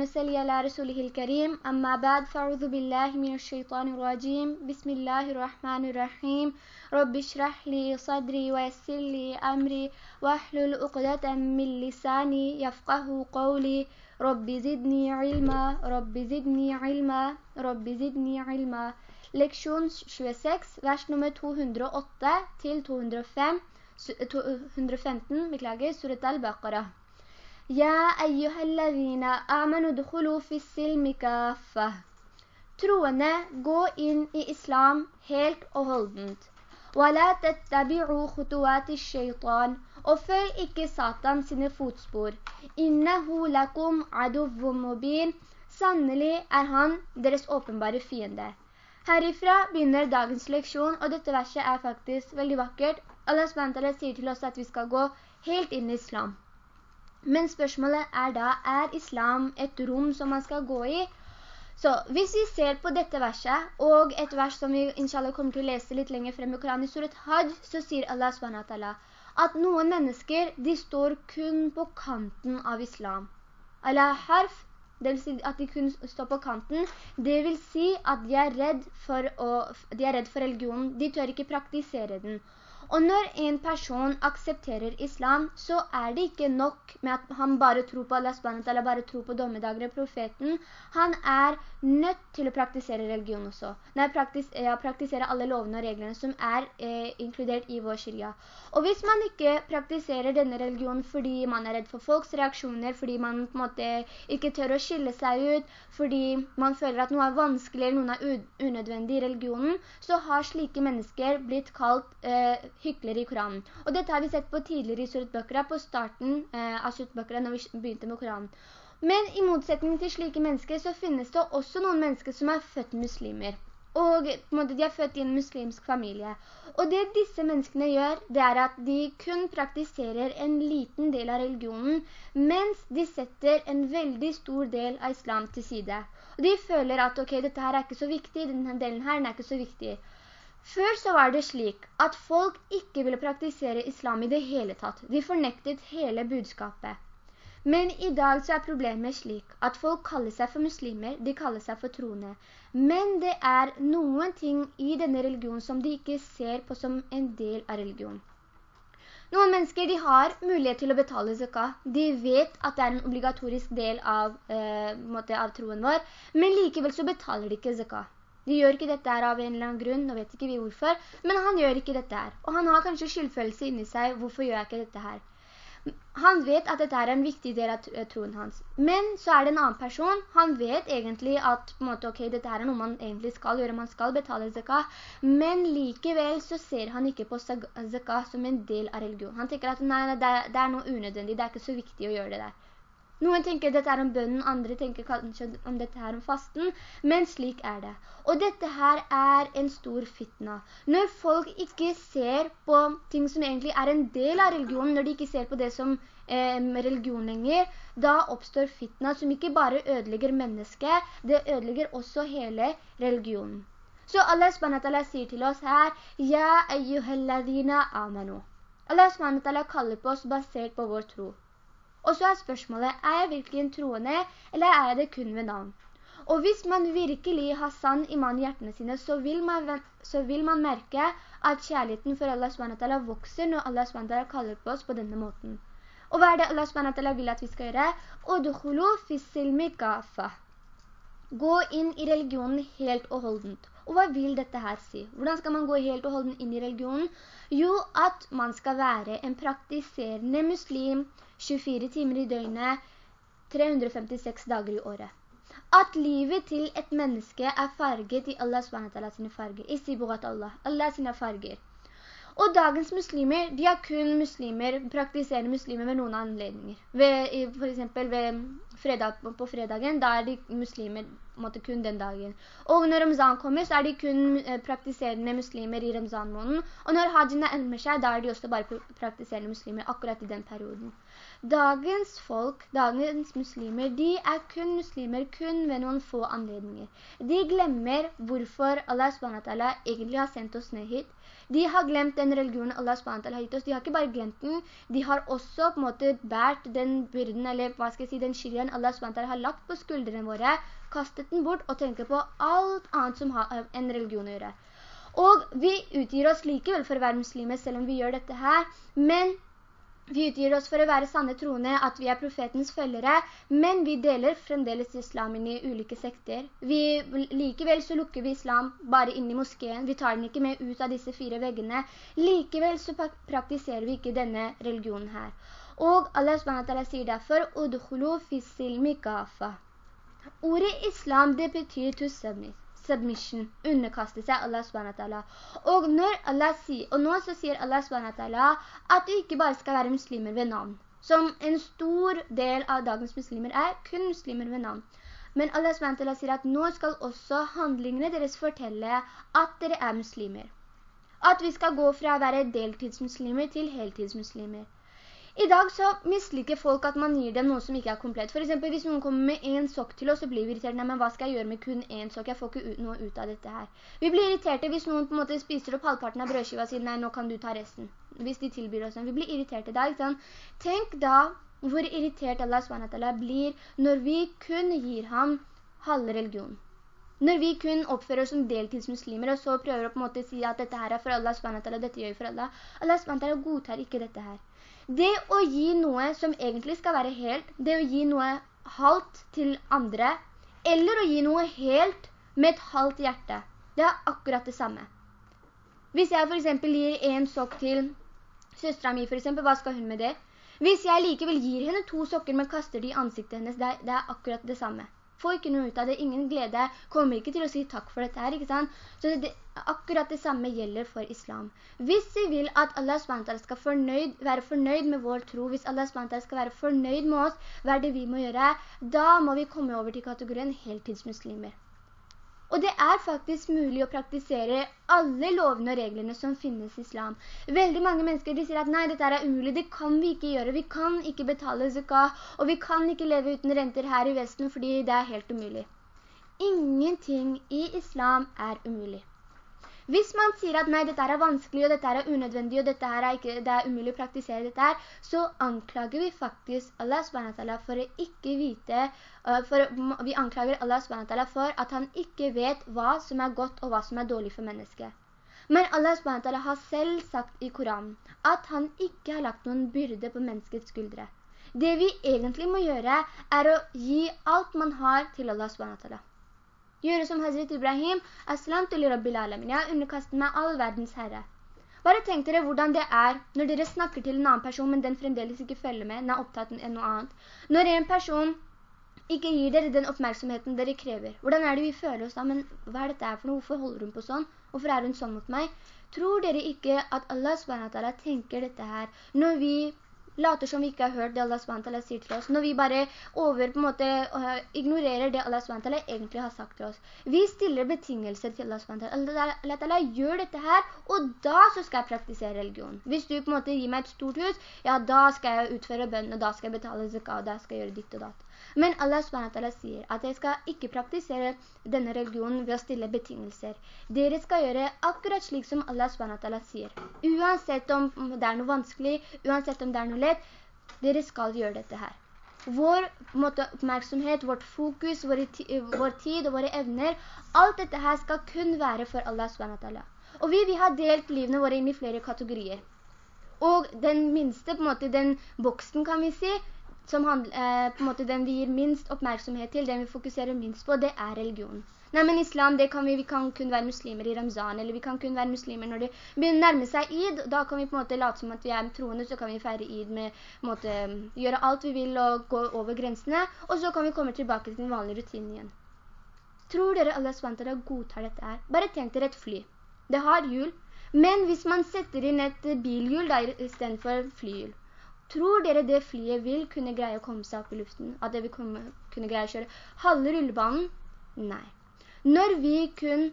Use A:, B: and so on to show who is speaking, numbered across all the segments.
A: ونسلي على رسوله الكريم. أما بعد فأعوذ بالله من الشيطان الرجيم. بسم الله الرحمن الرحيم. رب اشرح لي صدري ويسر لي أمري واحلل عقدة من لساني يفقه قولي. رب زدني علما. رب زدني علما. رب زدني علما. Leksjon 26, vers nummer 208 til 205, 215, beklager, surat al-Baqarah. Ja, ayyuhalladhina, amanu dukhulu fi silmi kaffa. Troende, gå inn i islam helt og holdent. وَلَا تَتَّبِعُوا خُطُوَاتِ الشَّيْطَانِ Og følg ikke Satan sine fotspor. «Innehu lakum aduvum mubin» Sannelig er han deres åpenbare fiende. Herifra begynner dagens leksjon, og dette verset er faktisk veldig vakkert. Allah SWT sier til oss at vi skal gå helt inn i islam. Men spørsmålet er da, er islam et rom som man skal gå i? Så hvis vi ser på dette verset, og et vers som vi inshallah kommer til å lese litt lenger frem i Koranen i surat Hajj, så sier Allah SWT at noen mennesker, de står kun på kanten av islam. Allah harf, det vil si at de kun står på kanten, det vil si at de er redd for, å, de er redd for religionen, de tør ikke praktisere den. Og når en person aksepterer islam, så er det ikke nok med at han bare tror på Allah SWT, eller bare tror på dommedager og profeten. Han er nødt til å praktisere religion også. Nei, praktis, ja, praktisere alle lovene og reglene som er eh, inkludert i vår sharia. Og hvis man ikke praktiserer denne religionen fordi man er redd for folks reaksjoner, fordi man på en måte ikke tør å skille seg ut, fordi man føler at noe er vanskelig eller noe er unødvendig i religionen, så har slike mennesker blitt kalt eh, hykler i Koranen. Og dette har vi sett på tidligere i Surat Bakra, på starten eh, av Surat Bakra, når vi begynte med Koranen. Men i motsetning til slike mennesker, så finnes det også noen mennesker som er født muslimer. Og på en måte, de er født i en muslimsk familie. Og det disse menneskene gjør, det er at de kun praktiserer en liten del av religionen, mens de setter en veldig stor del av islam til side. Og de føler at, ok, dette her er ikke så viktig, denne delen her er ikke så viktig. Før så var det slik at folk ikke ville praktisere islam i det hele tatt. De fornektet hele budskapet. Men i dag så er problemet slik at folk kaller seg for muslimer, de kaller seg for troende. Men det er noen ting i denne religionen som de ikke ser på som en del av religionen. Noen mennesker de har mulighet til å betale zakat. De vet at det er en obligatorisk del av, eh, av troen vår, men likevel så betaler de ikke zakah. De gjør ikke dette her av en eller annen grunn, nå vet ikke vi hvorfor, men han gjør ikke dette her. Og han har kanskje skyldfølelse inni seg, hvorfor gjør jeg ikke dette her? Han vet at dette er en viktig del av troen hans. Men så er det en annen person, han vet egentlig at måte, okay, dette er noe man egentlig skal gjøre, man skal betale zakah, men likevel så ser han ikke på zakah som en del av religion. Han tenker at nei, det er noe unødvendig, det er ikke så viktig å gjøre det der. Noen tenker dette er om bønnen, andre tenker kanskje om dette her om fasten, men slik er det. Og dette her er en stor fitna. Når folk ikke ser på ting som egentlig er en del av religionen, når de ikke ser på det som eh, religion lenger, da oppstår fitna som ikke bare ødelegger mennesket, det ødelegger også hele religionen. Så Allah SWT sier til oss her, «Ja, ayyuhalladina amanu». Allah SWT kaller på oss basert på vår tro. Og så er spørsmålet, er jeg virkelig en troende, eller er jeg det kun ved navn? Og hvis man virkelig har sann iman i hjertene sine, så vil, man, så vil man merke at kjærligheten for Allah SWT vokser når Allah SWT kaller på oss på denne måten. Og hva er det Allah SWT vil at vi skal gjøre? «Udkhulu fissilmi gafa». Gå inn i religionen helt og holdent. Og hva vil dette her si? Hvordan skal man gå helt og holdent inn i religionen? Jo, at man skal være en praktiserende muslim, 24 timer i døgnet, 356 dager i året. At livet til et menneske er farget i Allah SWT sine farger, i Siburat Allah, Allah sine farger. Og dagens muslimer, de er kun muslimer, praktiserende muslimer ved noen anledninger. Ved, for eksempel fredag, på fredagen, da er de muslimer måtte, kun den dagen. Og når Ramzan kommer, så er de kun eh, praktiserende muslimer i Ramzan-måneden. Og når hajjene nærmer seg, da er de også bare praktiserende muslimer akkurat i den perioden. Dagens folk, dagens muslimer, de er kun muslimer kun ved noen få anledninger. De glemmer hvorfor Allah SWT egentlig har sendt oss ned hit. De har glemt den religionen Allah SWT har gitt oss. De har ikke bare glemt den, de har også på en måte bært den byrden, eller hva skal jeg si, den skylden Allah SWT har lagt på skuldrene våre, kastet den bort og tenker på alt annet som har en religion å gjøre. Og vi utgir oss likevel for å være muslimer, selv om vi gjør dette her, men vi utgir oss for å være sanne troende, at vi er profetens følgere, men vi deler fremdeles islamen i ulike sekter. Vi, likevel så lukker vi islam bare inn i moskeen. Vi tar den ikke med ut av disse fire veggene. Likevel så praktiserer vi ikke denne religionen her. Og Allah SWT sier derfor, «Udkhulu fissil mikafa». Ordet islam, det betyr to submit submission, underkaste seg Allah SWT. Og, sier, og nå så sier Allah SWT at du ikke bare skal være muslimer ved navn, som en stor del av dagens muslimer er, kun muslimer ved navn. Men Allah SWT sier at nå skal også handlingene deres fortelle at dere er muslimer. At vi skal gå fra å være deltidsmuslimer til heltidsmuslimer. I dag så misliker folk at man gir dem noe som ikke er komplett. For eksempel hvis noen kommer med en sokk til oss, så blir vi irritert. Nei, men hva skal jeg gjøre med kun en sokk? Jeg får ikke ut noe ut av dette her. Vi blir irriterte hvis noen på en måte spiser opp halvparten av brødskiva og sier, nei, nå kan du ta resten. Hvis de tilbyr oss den. Vi blir irriterte da, ikke sant? Tenk da hvor irritert Allah SWT blir når vi kun gir ham halve religion. Når vi kun oppfører oss som deltidsmuslimer, og så prøver å på en måte si at dette her er for Allah SWT, dette gjør vi for Allah. Allah SWT godtar ikke dette her. Det å gi noe som egentlig skal være helt, det å gi noe halvt til andre, eller å gi noe helt med et halvt hjerte, det er akkurat det samme. Hvis jeg for eksempel gir en sokk til søstra mi, for eksempel, hva skal hun med det? Hvis jeg likevel gir henne to sokker, men kaster de i ansiktet hennes, det er, det er akkurat det samme får ikke noe ut av det, ingen glede, kommer ikke til å si takk for dette her, ikke sant? Så det, akkurat det samme gjelder for islam. Hvis vi vil at Allah SWT skal fornøyd, være fornøyd med vår tro, hvis Allah SWT skal være fornøyd med oss, hva er det vi må gjøre? Da må vi komme over til kategorien heltidsmuslimer. Og det er faktisk mulig å praktisere alle lovene og reglene som finnes i islam. Veldig mange mennesker de sier at nei, dette er umulig, det kan vi ikke gjøre. Vi kan ikke betale zakah, og vi kan ikke leve uten renter her i Vesten fordi det er helt umulig. Ingenting i islam er umulig. Hvis man sier at nei, dette er vanskelig, og dette er unødvendig, og dette er ikke, det er umulig å praktisere dette her, så anklager vi faktisk Allah SWT for å ikke vite, uh, for, vi anklager Allah SWT for at han ikke vet hva som er godt og hva som er dårlig for mennesket. Men Allah SWT har selv sagt i Koranen at han ikke har lagt noen byrde på menneskets skuldre. Det vi egentlig må gjøre er å gi alt man har til Allah SWT. Gjøre som Hazret Ibrahim, Aslam til Rabbil Alamin. Jeg underkaster meg all verdens herre. Bare tenk dere hvordan det er når dere snakker til en annen person, men den fremdeles ikke følger med, den er opptatt enn noe annet. Når en person ikke gir dere den oppmerksomheten dere krever. Hvordan er det vi føler oss da? Men hva er dette for noe? Hvorfor holder hun på sånn? Hvorfor er hun sånn mot meg? Tror dere ikke at Allah SWT tenker dette her når vi later som vi ikke har hørt det Allah SWT sier til oss, når vi bare over på en måte ignorerer det Allah SWT egentlig har sagt til oss. Vi stiller betingelser til Allah SWT. Allah gjør dette her, og da så skal jeg praktisere religion. Hvis du på en måte gir meg et stort hus, ja, da skal jeg utføre bønn, og da skal jeg betale zakat, og da skal jeg gjøre ditt og datt. Men Allah SWT sier at dere skal ikke praktisere denne religionen ved å stille betingelser. Dere skal gjøre akkurat slik som Allah SWT sier. Uansett om det er noe vanskelig, uansett om det er noe lett, dere skal gjøre dette her. Vår måte, oppmerksomhet, vårt fokus, vår, vår tid og våre evner, alt dette her skal kun være for Allah SWT. Og vi, vi har delt livene våre inn i flere kategorier. Og den minste, på en måte, den boksen kan vi si, som handler, eh, på måte den vi gir minst oppmerksomhet til, den vi fokuserer minst på, det er religion. Nei, men islam, det kan vi, vi kan kun være muslimer i Ramzan, eller vi kan kun være muslimer når det begynner å nærme seg id, da kan vi på en måte late som at vi er troende, så kan vi feire id med, måte, gjøre alt vi vil og gå over grensene, og så kan vi komme tilbake til den vanlige rutinen igjen. Tror dere Allah SWT godtar dette her? Bare tenk dere et fly. Det har hjul, men hvis man setter inn et bilhjul da, i stedet for flyhjul, Tror dere det flyet vil kunne greie å komme seg opp i luften? At det vil kunne, kunne greie å kjøre halve rullebanen? Nei. Når vi kun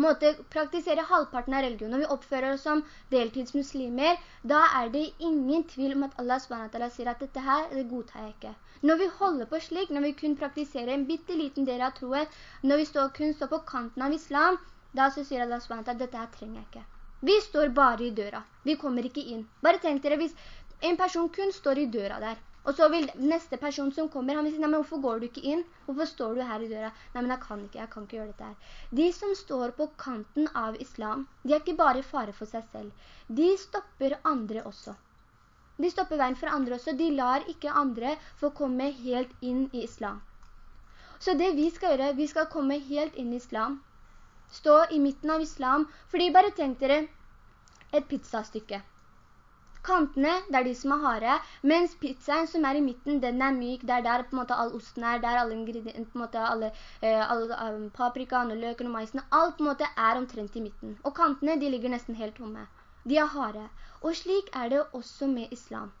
A: måtte praktisere halvparten av religion, når vi oppfører oss som deltidsmuslimer, da er det ingen tvil om at Allah SWT sier at dette her, det godtar jeg ikke. Når vi holder på slik, når vi kun praktiserer en bitteliten del av troen, når vi står, kun står på kanten av islam, da så sier Allah SWT at dette her trenger jeg ikke. Vi står bare i døra. Vi kommer ikke inn. Bare tenk dere hvis en person kun står i døra der, og så vil neste person som kommer, han vil si, nei, men hvorfor går du ikke inn? Hvorfor står du her i døra? Nei, men jeg kan ikke, jeg kan ikke gjøre dette her. De som står på kanten av islam, de er ikke bare fare for seg selv. De stopper andre også. De stopper veien for andre også. De lar ikke andre få komme helt inn i islam. Så det vi skal gjøre, vi skal komme helt inn i islam. Stå i midten av islam, fordi bare tenk dere et pizzastykke. Kantene, det er de som er harde, mens pizzaen som er i midten, den er myk, det er der på en måte all osten er, der alle ingredienter, på en måte alle, eh, alle um, paprikaen og løken og maisen, alt på en måte er omtrent i midten. Og kantene, de ligger nesten helt tomme. De er harde. Og slik er det også med islam.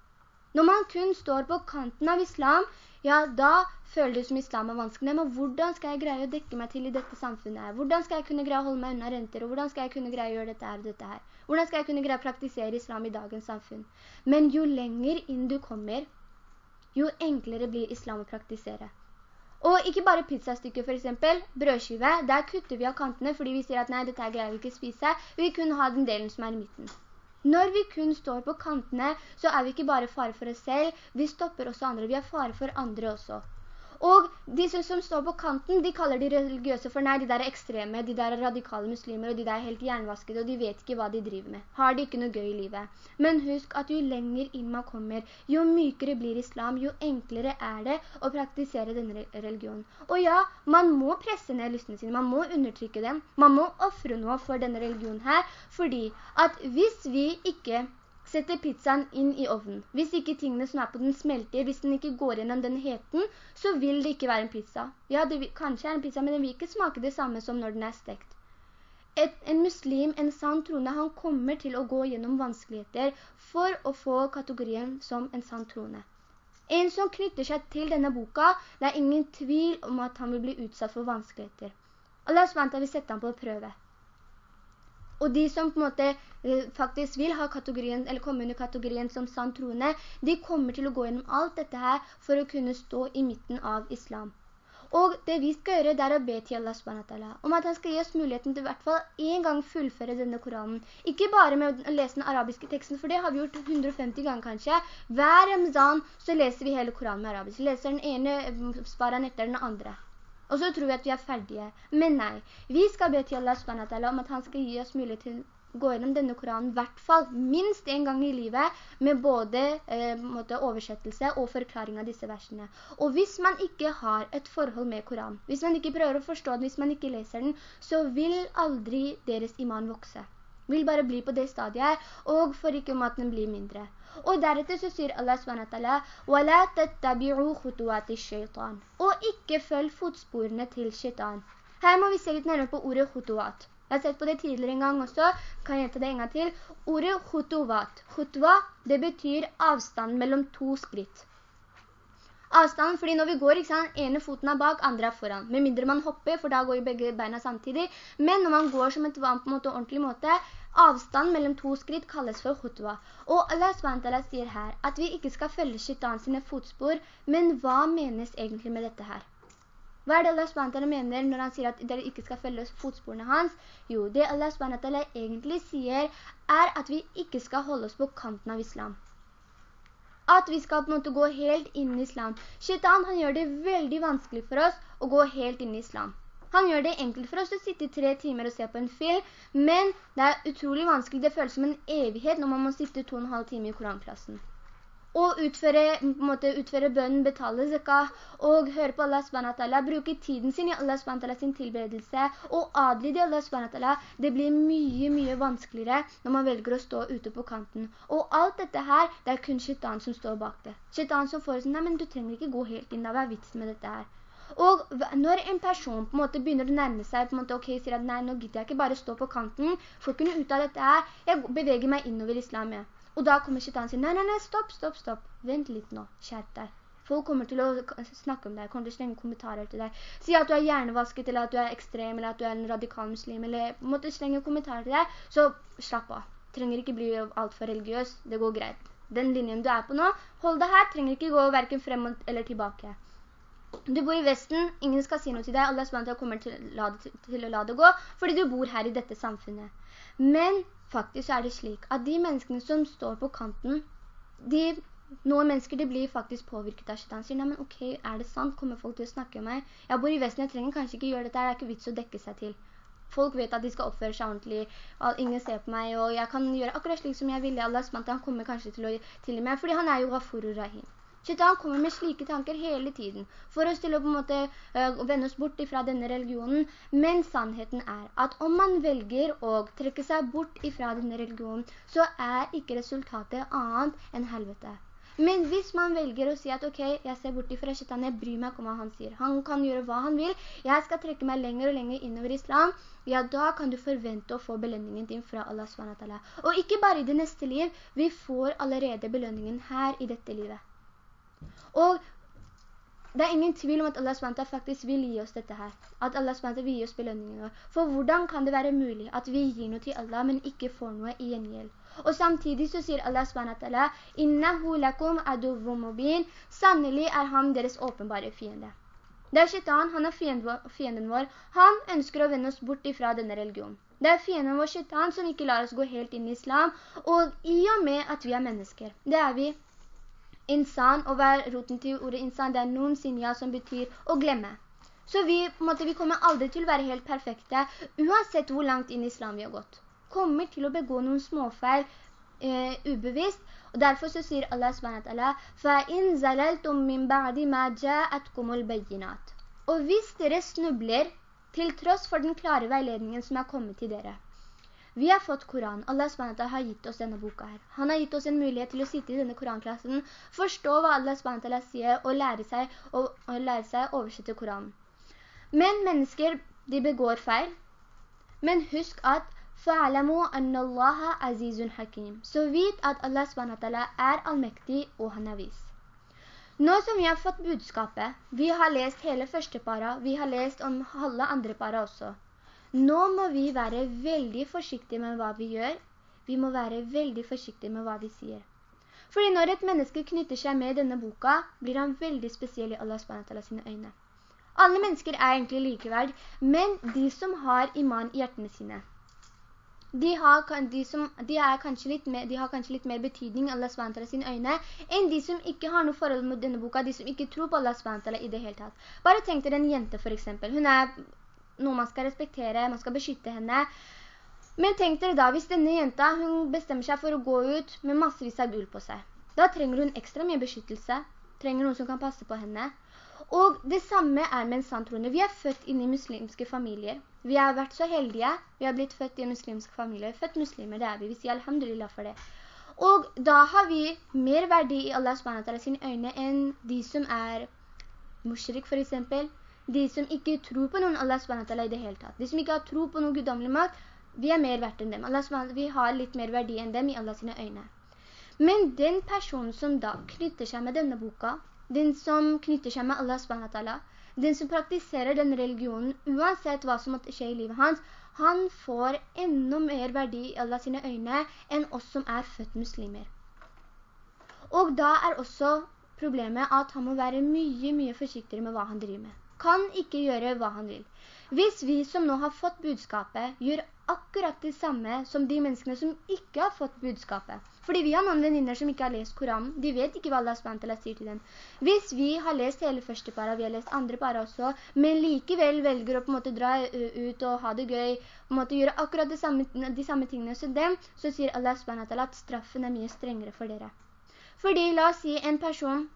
A: Når man kun står på kanten av islam, ja, da føler det som islam er vanskelig. Men hvordan skal jeg greie å dekke meg til i dette samfunnet Hvordan skal jeg kunne greie å holde meg unna renter? Og hvordan skal jeg kunne greie å gjøre dette her og dette her? Hvordan skal jeg kunne greie å praktisere islam i dagens samfunn? Men jo lenger inn du kommer, jo enklere blir islam å praktisere. Og ikke bare pizzastykker for eksempel, brødskive, der kutter vi av kantene fordi vi sier at nei, dette greier vi ikke spise. Vi kun ha den delen som er i midten. Når vi kun står på kantene, så er vi ikke bare fare for oss selv, vi stopper også andre, vi er fare for andre også. Og de som står på kanten, de kaller de religiøse for nei, de der er ekstreme, de der er radikale muslimer, og de der er helt jernvaskede, og de vet ikke hva de driver med. Har de ikke noe gøy i livet. Men husk at jo lenger inn man kommer, jo mykere blir islam, jo enklere er det å praktisere denne religionen. Og ja, man må presse ned lystene sine, man må undertrykke dem, man må offre noe for denne religionen her, fordi at hvis vi ikke setter pizzaen inn i ovnen. Hvis ikke tingene som er på den smelter, hvis den ikke går gjennom den heten, så vil det ikke være en pizza. Ja, det kanskje er en pizza, men den vil ikke smake det samme som når den er stekt. Et, en muslim, en sann troende, han kommer til å gå gjennom vanskeligheter for å få kategorien som en sann troende. En som knytter seg til denne boka, det er ingen tvil om at han vil bli utsatt for vanskeligheter. Allah SWT vil sette ham på prøve. Og de som på en måte eh, faktisk vil ha kategorien, eller komme under kategorien som sant troende, de kommer til å gå gjennom alt dette her for å kunne stå i midten av islam. Og det vi skal gjøre, det er å be til Allah SWT om at han skal gi oss muligheten til i hvert fall en gang fullføre denne Koranen. Ikke bare med å lese den arabiske teksten, for det har vi gjort 150 ganger kanskje. Hver Ramzan så leser vi hele Koranen med arabisk. Vi leser den ene eh, sparan etter den andre. Og så tror vi at vi er ferdige. Men nei, vi skal be til Allah SWT om at han skal gi oss mulighet til å gå gjennom denne Koranen i hvert fall minst en gang i livet med både eh, oversettelse og forklaring av disse versene. Og hvis man ikke har et forhold med Koranen, hvis man ikke prøver å forstå den, hvis man ikke leser den, så vil aldri deres iman vokse vil bare bli på det stadiet, og for ikke om at den blir mindre. Og deretter så sier Allah SWT, «Wala tattabi'u khutuati shaitan». Og ikke følg fotsporene til shaitan. Her må vi se litt nærmere på ordet khutuat. Jeg har sett på det tidligere en gang også, kan jeg gjenta det en gang til. Ordet khutuat, khutwa, det betyr avstand mellom to skritt. Avstand, fordi når vi går, ikke sant, ene foten er bak, andre er foran. Med mindre man hopper, for da går jo begge beina samtidig. Men når man går som et vann på en måte, ordentlig måte, avstand mellom to skritt kalles for khutwa. Og Allah SWT sier her at vi ikke skal følge shaitan sine fotspor, men hva menes egentlig med dette her? Hva er det Allah SWT mener når han sier at dere ikke skal følge fotsporene hans? Jo, det Allah SWT egentlig sier er at vi ikke skal holde oss på kanten av islam at vi skal på en måte gå helt inn i islam. Shaitan, han gjør det veldig vanskelig for oss å gå helt inn i islam. Han gjør det enkelt for oss å sitte i tre timer og se på en film, men det er utrolig vanskelig, det føles som en evighet når man må sitte to og en halv time i koranklassen og utføre, måte, utføre bønnen, betale zakah, og høre på Allah SWT, bruke tiden sin i Allah SWT sin tilbedelse, og adlyde Allah SWT, det blir mye, mye vanskeligere når man velger å stå ute på kanten. Og alt dette her, det er kun shaitan som står bak det. Shaitan som får sånn, nei, men du trenger ikke gå helt inn, da hva er vitsen med dette her? Og når en person på en måte begynner å nærme seg, på en måte, ok, sier at nei, nå gidder jeg ikke bare stå på kanten, for å kunne ut av dette her, jeg beveger meg innover islam. Og da kommer shaitan og sier, nei, nei, nei, stopp, stopp, stopp. Vent litt nå, skjerp deg. Folk kommer til å snakke om deg, kommer til å slenge kommentarer til deg. Si at du er hjernevasket, eller at du er ekstrem, eller at du er en radikal muslim, eller måtte slenge kommentarer til deg, så slapp av. Trenger ikke bli alt for religiøs, det går greit. Den linjen du er på nå, hold deg her, trenger ikke gå hverken frem eller tilbake. Du bor i Vesten, ingen skal si noe til deg, Allah er spennende til, til å la det gå, fordi du bor her i dette samfunnet. Men faktisk er det slik at de menneskene som står på kanten, de, noen mennesker de blir faktisk påvirket av shaitan. Sier, nei, men ok, er det sant? Kommer folk til å snakke med meg? Jeg bor i Vesten, jeg trenger kanskje ikke gjøre dette, det er ikke vits å dekke seg til. Folk vet at de skal oppføre seg ordentlig, og ingen ser på meg, og jeg kan gjøre akkurat slik som jeg vil. Allah han kommer kanskje til å tilgi meg, fordi han er jo Ghafur Rahim. Shaitan kommer med slike tanker hele tiden, for oss til å på en måte uh, vende oss bort fra denne religionen. Men sannheten er at om man velger å trekke seg bort fra denne religionen, så er ikke resultatet annet enn helvete. Men hvis man velger å si at ok, jeg ser bort ifra shaitan, jeg bryr meg om hva han sier. Han kan gjøre hva han vil, jeg skal trekke meg lenger og lenger innover islam, ja da kan du forvente å få belønningen din fra Allah SWT. Og ikke bare i det neste liv, vi får allerede belønningen her i dette livet. Og det er ingen tvil om at Allah SWT faktisk vil gi oss dette her. At Allah SWT vil gi oss belønninger. For hvordan kan det være mulig at vi gir noe til Allah, men ikke får noe i gjengjeld? Og samtidig så sier Allah SWT, «Innahu lakum aduvum mubin», sannelig er han deres åpenbare fiende. Det er shaitan, han er fienden vår. Han ønsker å vende oss bort ifra denne religionen. Det er fienden vår shaitan som ikke lar oss gå helt inn i islam, og i og med at vi er mennesker, det er vi, Insan, og hva er roten til ordet insan? Det er noen sinja som betyr å glemme. Så vi, måte, vi kommer aldri til å være helt perfekte, uansett hvor langt inn i islam vi har gått. Kommer til å begå noen småfeil eh, ubevisst, og derfor så sier Allah SWT, فَإِن زَلَلْتُم مِّن بَعْدِ مَا جَاءَتْكُمُ الْبَيِّنَاتِ Og hvis dere snubler, til tross for den klare veiledningen som er kommet til dere, vi har fått Koran. Allah SWT har gitt oss denne boka her. Han har gitt oss en mulighet til å sitte i denne Koranklassen, forstå hva Allah SWT sier, og lære seg, og, og lære seg å oversette Koranen. Men mennesker, de begår feil. Men husk at فَعْلَمُوا أَنَّ اللَّهَ عَزِيزٌ حَكِيمٌ Så vit at Allah SWT er allmektig, og han er vis. Nå som vi har fått budskapet, vi har lest hele første para, vi har lest om halve andre para også. Nå må vi være veldig forsiktige med hva vi gjør. Vi må være veldig forsiktige med hva vi sier. Fordi når et menneske knytter seg med denne boka, blir han veldig spesiell i Allah SWT sine øyne. Alle mennesker er egentlig likeverd, men de som har iman i hjertene sine, de har, de, som, de, mer, de har, kanskje litt mer betydning i Allah SWT sine øyne, enn de som ikke har noe forhold mot denne boka, de som ikke tror på Allah SWT i det hele tatt. Bare tenk dere en jente for eksempel. Hun er noe man skal respektere, man skal beskytte henne. Men tenk dere da, hvis denne jenta, hun bestemmer seg for å gå ut med massevis av gull på seg. Da trenger hun ekstra mye beskyttelse, trenger noen som kan passe på henne. Og det samme er med en santroende. Vi er født inn i muslimske familier. Vi har vært så heldige. Vi har blitt født i en muslimsk familie. Født muslimer, det er vi. Vi sier alhamdulillah for det. Og da har vi mer verdi i Allah SWT sine øyne enn de som er mushrik for eksempel, de som ikke tror på noen Allah SWT i det hele tatt. De som ikke har tro på noen guddommelig makt, vi er mer verdt enn dem. Allah vi har litt mer verdi enn dem i Allahs øyne. Men den personen som da knytter seg med denne boka, den som knytter seg med Allah SWT, den som praktiserer den religionen, uansett hva som måtte skje i livet hans, han får enda mer verdi i Allah sine øyne enn oss som er født muslimer. Og da er også problemet at han må være mye, mye forsiktigere med hva han driver med kan ikke gjøre hva han vil. Hvis vi som nå har fått budskapet, gjør akkurat det samme som de menneskene som ikke har fått budskapet. Fordi vi har noen venninner som ikke har lest Koranen, de vet ikke hva Allah SWT sier til dem. Hvis vi har lest hele første para, vi har lest andre para også, men likevel velger å på en måte dra ut og ha det gøy, på en måte gjøre akkurat samme, de samme tingene som dem, så sier Allah SWT at straffen er mye strengere for dere. Fordi la oss si en person,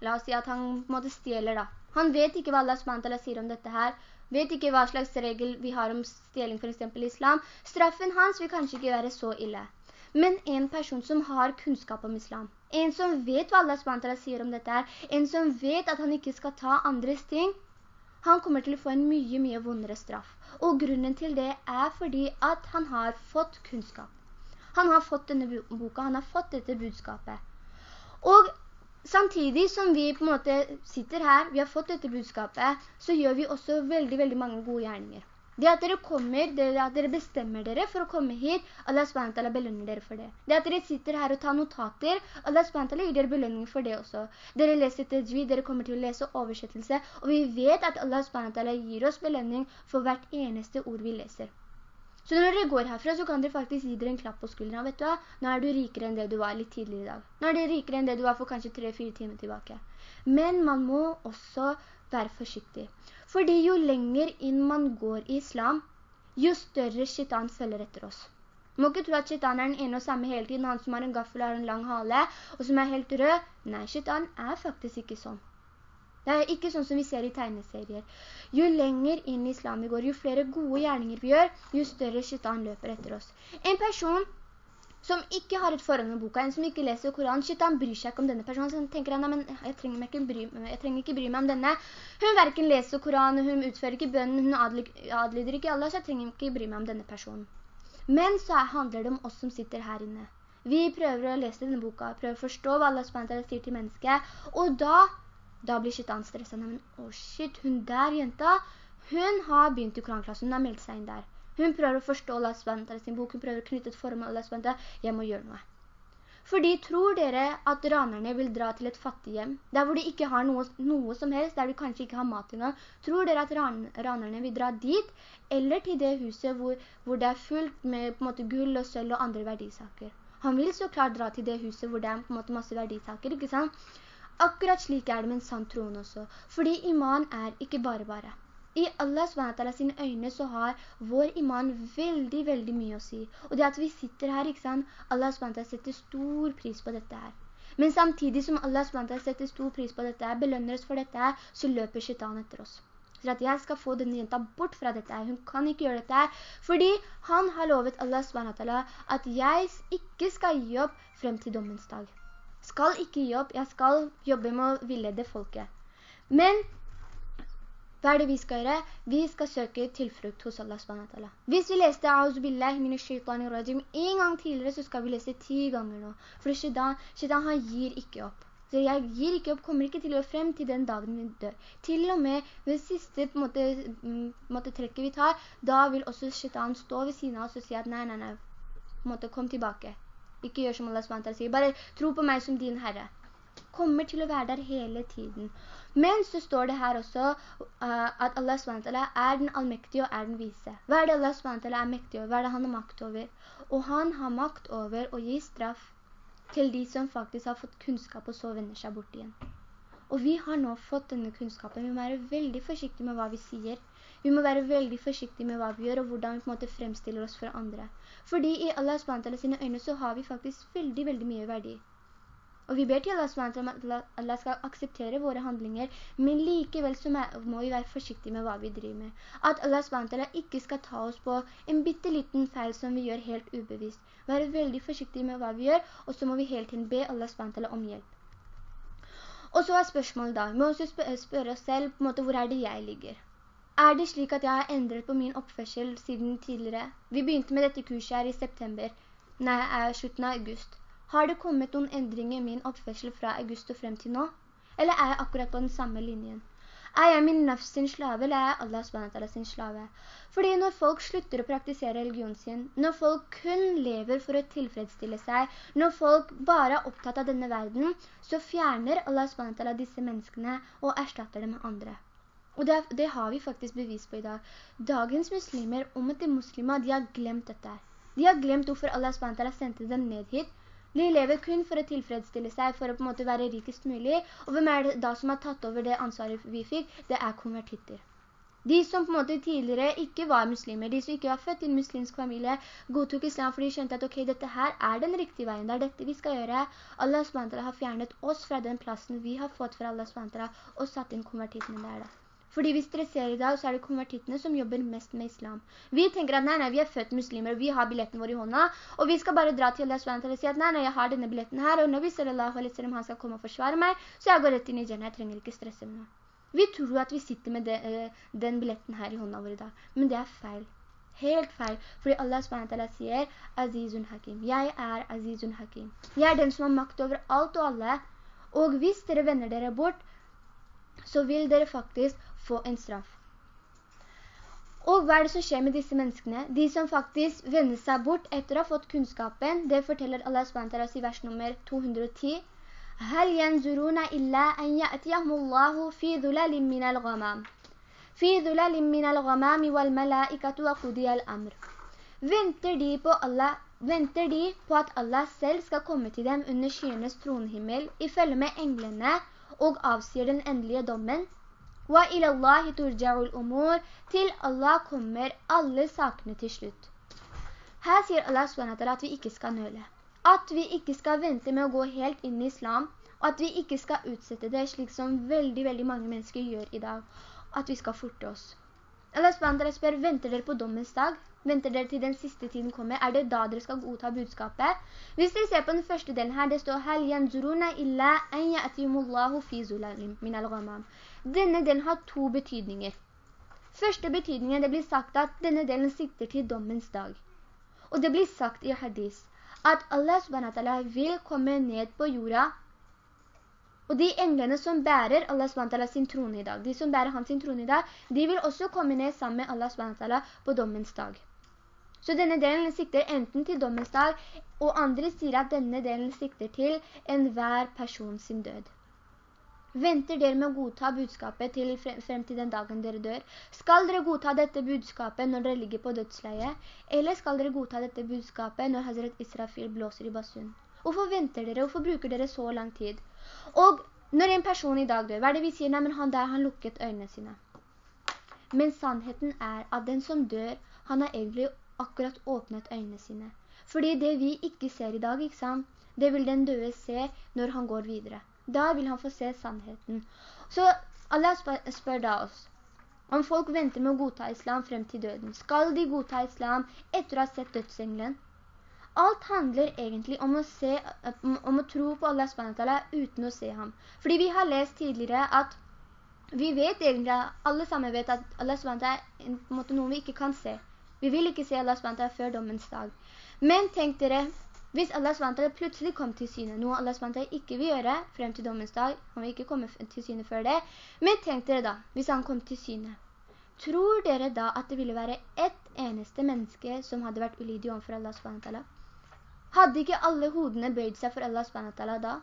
A: la oss si at han på en måte stjeler da, han vet ikke hva Allah SWT sier om dette her, vet ikke hva slags regel vi har om stjeling for eksempel islam. Straffen hans vil kanskje ikke være så ille. Men en person som har kunnskap om islam, en som vet hva Allah SWT sier om dette her, en som vet at han ikke skal ta andres ting, han kommer til å få en mye, mye vondere straff. Og grunnen til det er fordi at han har fått kunnskap. Han har fått denne boka, han har fått dette budskapet. Og Samtidig som vi på en måte sitter her, vi har fått dette budskapet, så gjør vi også veldig, veldig mange gode gjerninger. Det at dere kommer, det at dere bestemmer dere for å komme hit, Allah SWT belønner dere for det. Det at dere sitter her og tar notater, Allah SWT gir dere belønning for det også. Dere leser tajwid, dere kommer til å lese oversettelse, og vi vet at Allah SWT gir oss belønning for hvert eneste ord vi leser. Så når dere går herfra, så kan dere faktisk gi dere en klapp på skulderen. Vet du hva? Nå er du rikere enn det du var litt tidligere i dag. Nå er du rikere enn det du var for kanskje 3-4 timer tilbake. Men man må også være forsiktig. Fordi jo lenger inn man går i islam, jo større shaitan følger etter oss. Må ikke tro at shaitan er den ene og samme hele tiden, han som har en gaffel og har en lang hale, og som er helt rød. Nei, shaitan er faktisk ikke sånn. Det er ikke sånn som vi ser i tegneserier. Jo lenger inn i islam vi går, jo flere gode gjerninger vi gjør, jo større shaitan løper etter oss. En person som ikke har et forhold med boka, en som ikke leser Koran, shaitan bryr seg ikke om denne personen, så tenker han, jeg trenger, ikke bry, jeg trenger ikke bry meg om denne. Hun hverken leser Koran, hun utfører ikke bønnen, hun adlyder ikke Allah, så jeg trenger ikke bry meg om denne personen. Men så handler det om oss som sitter her inne. Vi prøver å lese denne boka, prøver å forstå hva Allah sier til mennesket, og da da blir shaitan stresset. Men, å oh shit, hun der jenta, hun har begynt i koranklassen, hun har meldt seg inn der. Hun prøver å forstå Allah SWT sin bok, hun prøver å knytte et form med Allah SWT. Jeg må gjøre noe. Fordi tror dere at ranerne vil dra til et fattig hjem, der hvor de ikke har noe, noe som helst, der de kanskje ikke har mat engang, tror dere at ran, ranerne vil dra dit, eller til det huset hvor, hvor det er fullt med måte, gull og sølv og andre verdisaker? Han vil så klart dra til det huset hvor det er måte masse verdisaker, ikke sant? Akkurat slik er det med en sann troen også. Fordi iman er ikke bare bare. I Allah SWT sine øyne så har vår iman veldig, veldig mye å si. Og det at vi sitter her, ikke sant? Allah SWT setter stor pris på dette her. Men samtidig som Allah SWT setter stor pris på dette her, belønner oss for dette her, så løper shaitan etter oss. Så at jeg skal få denne jenta bort fra dette her. Hun kan ikke gjøre dette her. Fordi han har lovet Allah SWT at jeg ikke skal gi opp frem til dommens dag skal ikke gi opp, jeg skal jobbe med å villede folket. Men hva er det vi skal gjøre? Vi skal søke tilfrukt hos Allah SWT. Hvis vi leste «Auzubillahi min shaitanir rajim» en gang tidligere, så skal vi lese ti ganger nå. For shaitan, shaitan han gir ikke opp. Så jeg gir ikke opp, kommer ikke til å frem til den dagen vi dør. Til og med ved siste måte, måte, trekket vi tar, da vil også shaitan stå ved siden av oss og si at nei, nei, nei, måte, kom tilbake. Ikke gjør som Allah SWT sier. Bare tro på meg som din Herre. Kommer til å være der hele tiden. Men så står det her også uh, at Allah SWT er den allmektige og er den vise. Hva er det Allah SWT er mektig over? Hva er det han har makt over? Og han har makt over å gi straff til de som faktisk har fått kunnskap og så vender seg bort igjen. Og vi har nå fått denne kunnskapen. Vi må være veldig forsiktige med hva vi sier. Vi må være veldig forsiktige med hva vi gjør, og hvordan vi på en måte fremstiller oss for andre. Fordi i Allah SWT sine øyne så har vi faktisk veldig, veldig mye verdi. Og vi ber til Allah SWT om at Allah skal akseptere våre handlinger, men likevel så må vi være forsiktige med hva vi driver med. At Allah SWT ikke skal ta oss på en bitteliten feil som vi gjør helt ubevisst. Være veldig forsiktige med hva vi gjør, og så må vi hele tiden be Allah SWT om hjelp. Og så er spørsmålet da, vi må også spørre oss selv på en måte hvor er det jeg ligger. Er det slik at jeg har endret på min oppførsel siden tidligere? Vi begynte med dette kurset her i september. Nei, er slutten av august. Har det kommet noen endringer i min oppførsel fra august og frem til nå? Eller er jeg akkurat på den samme linjen? Er jeg min nafs sin slave, eller er jeg Allah SWT sin slave? Fordi når folk slutter å praktisere religionen sin, når folk kun lever for å tilfredsstille seg, når folk bare er opptatt av denne verden, så fjerner Allah SWT disse menneskene og erstatter dem med andre. Og det, det, har vi faktisk bevis på i dag. Dagens muslimer, om at de muslimer, de har glemt dette. De har glemt hvorfor Allah SWT sendte dem ned hit. De lever kun for å tilfredsstille seg, for å på en måte være rikest mulig. Og hvem er det da som har tatt over det ansvaret vi fikk? Det er konvertitter. De som på en måte tidligere ikke var muslimer, de som ikke var født i en muslimsk familie, godtok islam fordi de skjønte at ok, dette her er den riktige veien, det er dette vi skal gjøre. Allah SWT har fjernet oss fra den plassen vi har fått fra Allah SWT og satt inn konvertittene der da. Fordi hvis dere ser i dag, så er det konvertittene som jobber mest med islam. Vi tenker at nei, nei, vi er født muslimer, vi har billetten vår i hånda, og vi skal bare dra til Allah SWT og si at nei, nei, jeg har denne billetten her, og vi sallallahu alaihi wasallam, han skal komme og forsvare meg, så jeg går rett inn i Jannah, jeg trenger ikke stresse med noe. Vi tror at vi sitter med de, uh, den billetten her i hånda vår i dag, men det er feil. Helt feil, fordi Allah SWT sier Azizun Hakim. Jeg er Azizun Hakim. Jeg er den som har makt over alt og alle, Og hvis dere vender dere bort, så vil dere faktisk få en straff. Og hva er det som skjer med disse menneskene? De som faktisk vender seg bort etter å ha fått kunnskapen, det forteller Allah SWT i vers nummer 210. «Hal yanzuruna illa an ya'tiyahumullahu fi dhulalim min al-ghamam. Fi dhulalim min al-ghamam wal malaikatu wa qudiyal amr.» Venter de, Allah, venter de på at Allah selv skal komme til dem under skyenes tronhimmel, i følge med englene, og avsier den endelige dommen, Wa ilallahi turja'ul umur. Til Allah kommer alle sakene til slutt. Her sier Allah SWT at vi ikke skal nøle. At vi ikke skal vente med å gå helt inn i islam, og at vi ikke skal utsette det slik som veldig, veldig mange mennesker gjør i dag. At vi skal forte oss. Allah SWT spør, venter dere på dommens dag? Venter dere til den siste tiden kommer? Er det da dere skal godta budskapet? Hvis dere ser på den første delen her, det står «Hal yanzuruna illa en ya'tiyumullahu fi zulalim min al-ghamam». Denne delen har to betydninger. Første betydningen, det blir sagt at denne delen sikter til dommens dag. Og det blir sagt i hadis at Allah subhanahu vil komme ned på jorda og de englene som bærer Allah SWT sin trone i dag, de som bærer hans trone i dag, de vil også komme ned sammen med Allah SWT på dommens dag. Så denne delen sikter enten til dommens dag, og andre sier at denne delen sikter til enhver person sin død. Venter dere med å godta budskapet til frem til den dagen dere dør? Skal dere godta dette budskapet når dere ligger på dødsleie? Eller skal dere godta dette budskapet når Hazret Israfil blåser i basun? Hvorfor venter dere? Hvorfor bruker dere så lang tid? Og når en person i dag dør, hva er det vi sier? Nei, men han der, han lukket øynene sine. Men sannheten er at den som dør, han har egentlig akkurat åpnet øynene sine. Fordi det vi ikke ser i dag, ikke sant? Det vil den døde se når han går videre. Da vil han få se sannheten. Så Allah spør, da oss, om folk venter med å godta islam frem til døden, skal de godta islam etter å ha sett dødsengelen? Alt handler egentlig om å, se, om å tro på Allah SWT uten å se ham. Fordi vi har lest tidligere at vi vet egentlig, alle sammen vet at Allah SWT er noe vi ikke kan se. Vi vil ikke se Allah SWT før dommens dag. Men tenk dere, hvis Allah SWT plutselig kom til syne, noe Allah SWT ikke vil gjøre frem til dommens dag, han vil ikke komme til syne før det, men tenk dere da, hvis han kom til syne. Tror dere da at det ville være ett eneste menneske som hadde vært ulydig overfor Allah SWT? Hadde ikke alle hodene bøyd seg for Allah SWT da?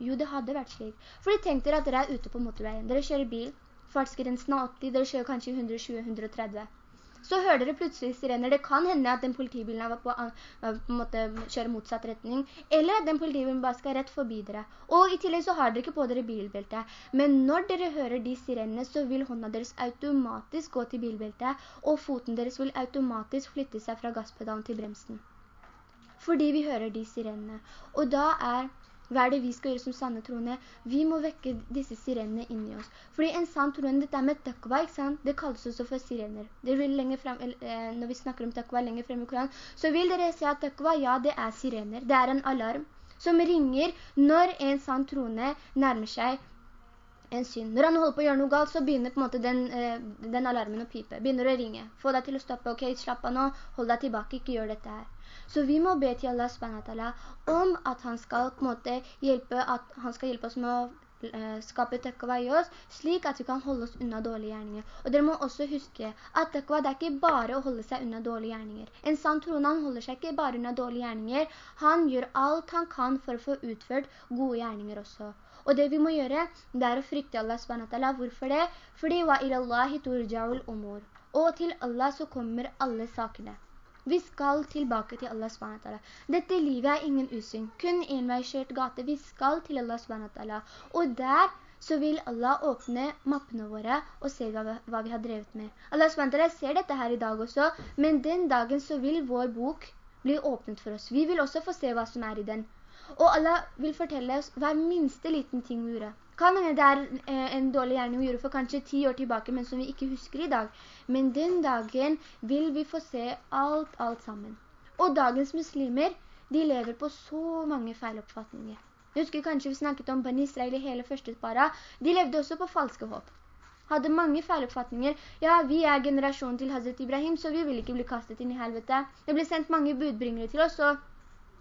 A: Jo, det hadde vært slik. Fordi tenk dere at dere er ute på motorveien. Dere kjører bil, fartsgrensen er 80, dere kjører kanskje 120-130. Så hører dere plutselig sirener. Det kan hende at den politibilen var på, på måte kjøre motsatt retning, eller at den politibilen bare skal rett forbi dere. Og i tillegg så har dere ikke på dere bilbelte. Men når dere hører de sirenene, så vil hånda deres automatisk gå til bilbeltet, og foten deres vil automatisk flytte seg fra gasspedalen til bremsen fordi vi hører de sirenene. Og da er, hva er det vi skal gjøre som sanne troende? Vi må vekke disse sirenene inni oss. Fordi en sann troende, dette med takva, ikke sant? Det kalles også for sirener. Frem, eh, når vi snakker om takva lenger frem i Koran, så vil dere se at takva, ja, det er sirener. Det er en alarm som ringer når en sann troende nærmer seg en synd. Når han holder på å gjøre noe galt, så begynner på en måte den, eh, den alarmen å pipe. Begynner å ringe. Få deg til å stoppe. Ok, slapp av nå. Hold deg tilbake. Ikke gjør dette her. Så vi må be til Allah SWT om at han skal på en måte hjelpe, at han skal hjelpe oss med å eh, skape takva i oss, slik at vi kan holde oss unna dårlige gjerninger. Og dere må også huske at takva det er ikke bare å holde seg unna dårlige gjerninger. En sann troende han holder seg ikke bare unna dårlige gjerninger, han gjør alt han kan for å få utført gode gjerninger også. Og det vi må gjøre, det er å frykte Allah SWT. Hvorfor det? Fordi wa ilallahi turja'ul umur. Og til Allah så kommer alle sakene. Vi skal tilbake til Allah SWT. Dette livet er ingen usyn, kun enveiskjørt gate. Vi skal til Allah SWT. Og der så vil Allah åpne mappene våre og se hva, hva vi har drevet med. Allah SWT ser dette her i dag også, men den dagen så vil vår bok bli åpnet for oss. Vi vil også få se hva som er i den. Og Allah vil fortelle oss hver minste liten ting vi gjorde. Kan hende det er eh, en dårlig gjerning vi gjorde for kanskje ti år tilbake, men som vi ikke husker i dag. Men den dagen vil vi få se alt, alt sammen. Og dagens muslimer, de lever på så mange feiloppfatninger. Jeg husker kanskje vi snakket om Bani Israel i hele første para. De levde også på falske håp. Hadde mange feiloppfatninger. Ja, vi er generasjonen til Hazret Ibrahim, så vi vil ikke bli kastet inn i helvete. Det ble sendt mange budbringere til oss, og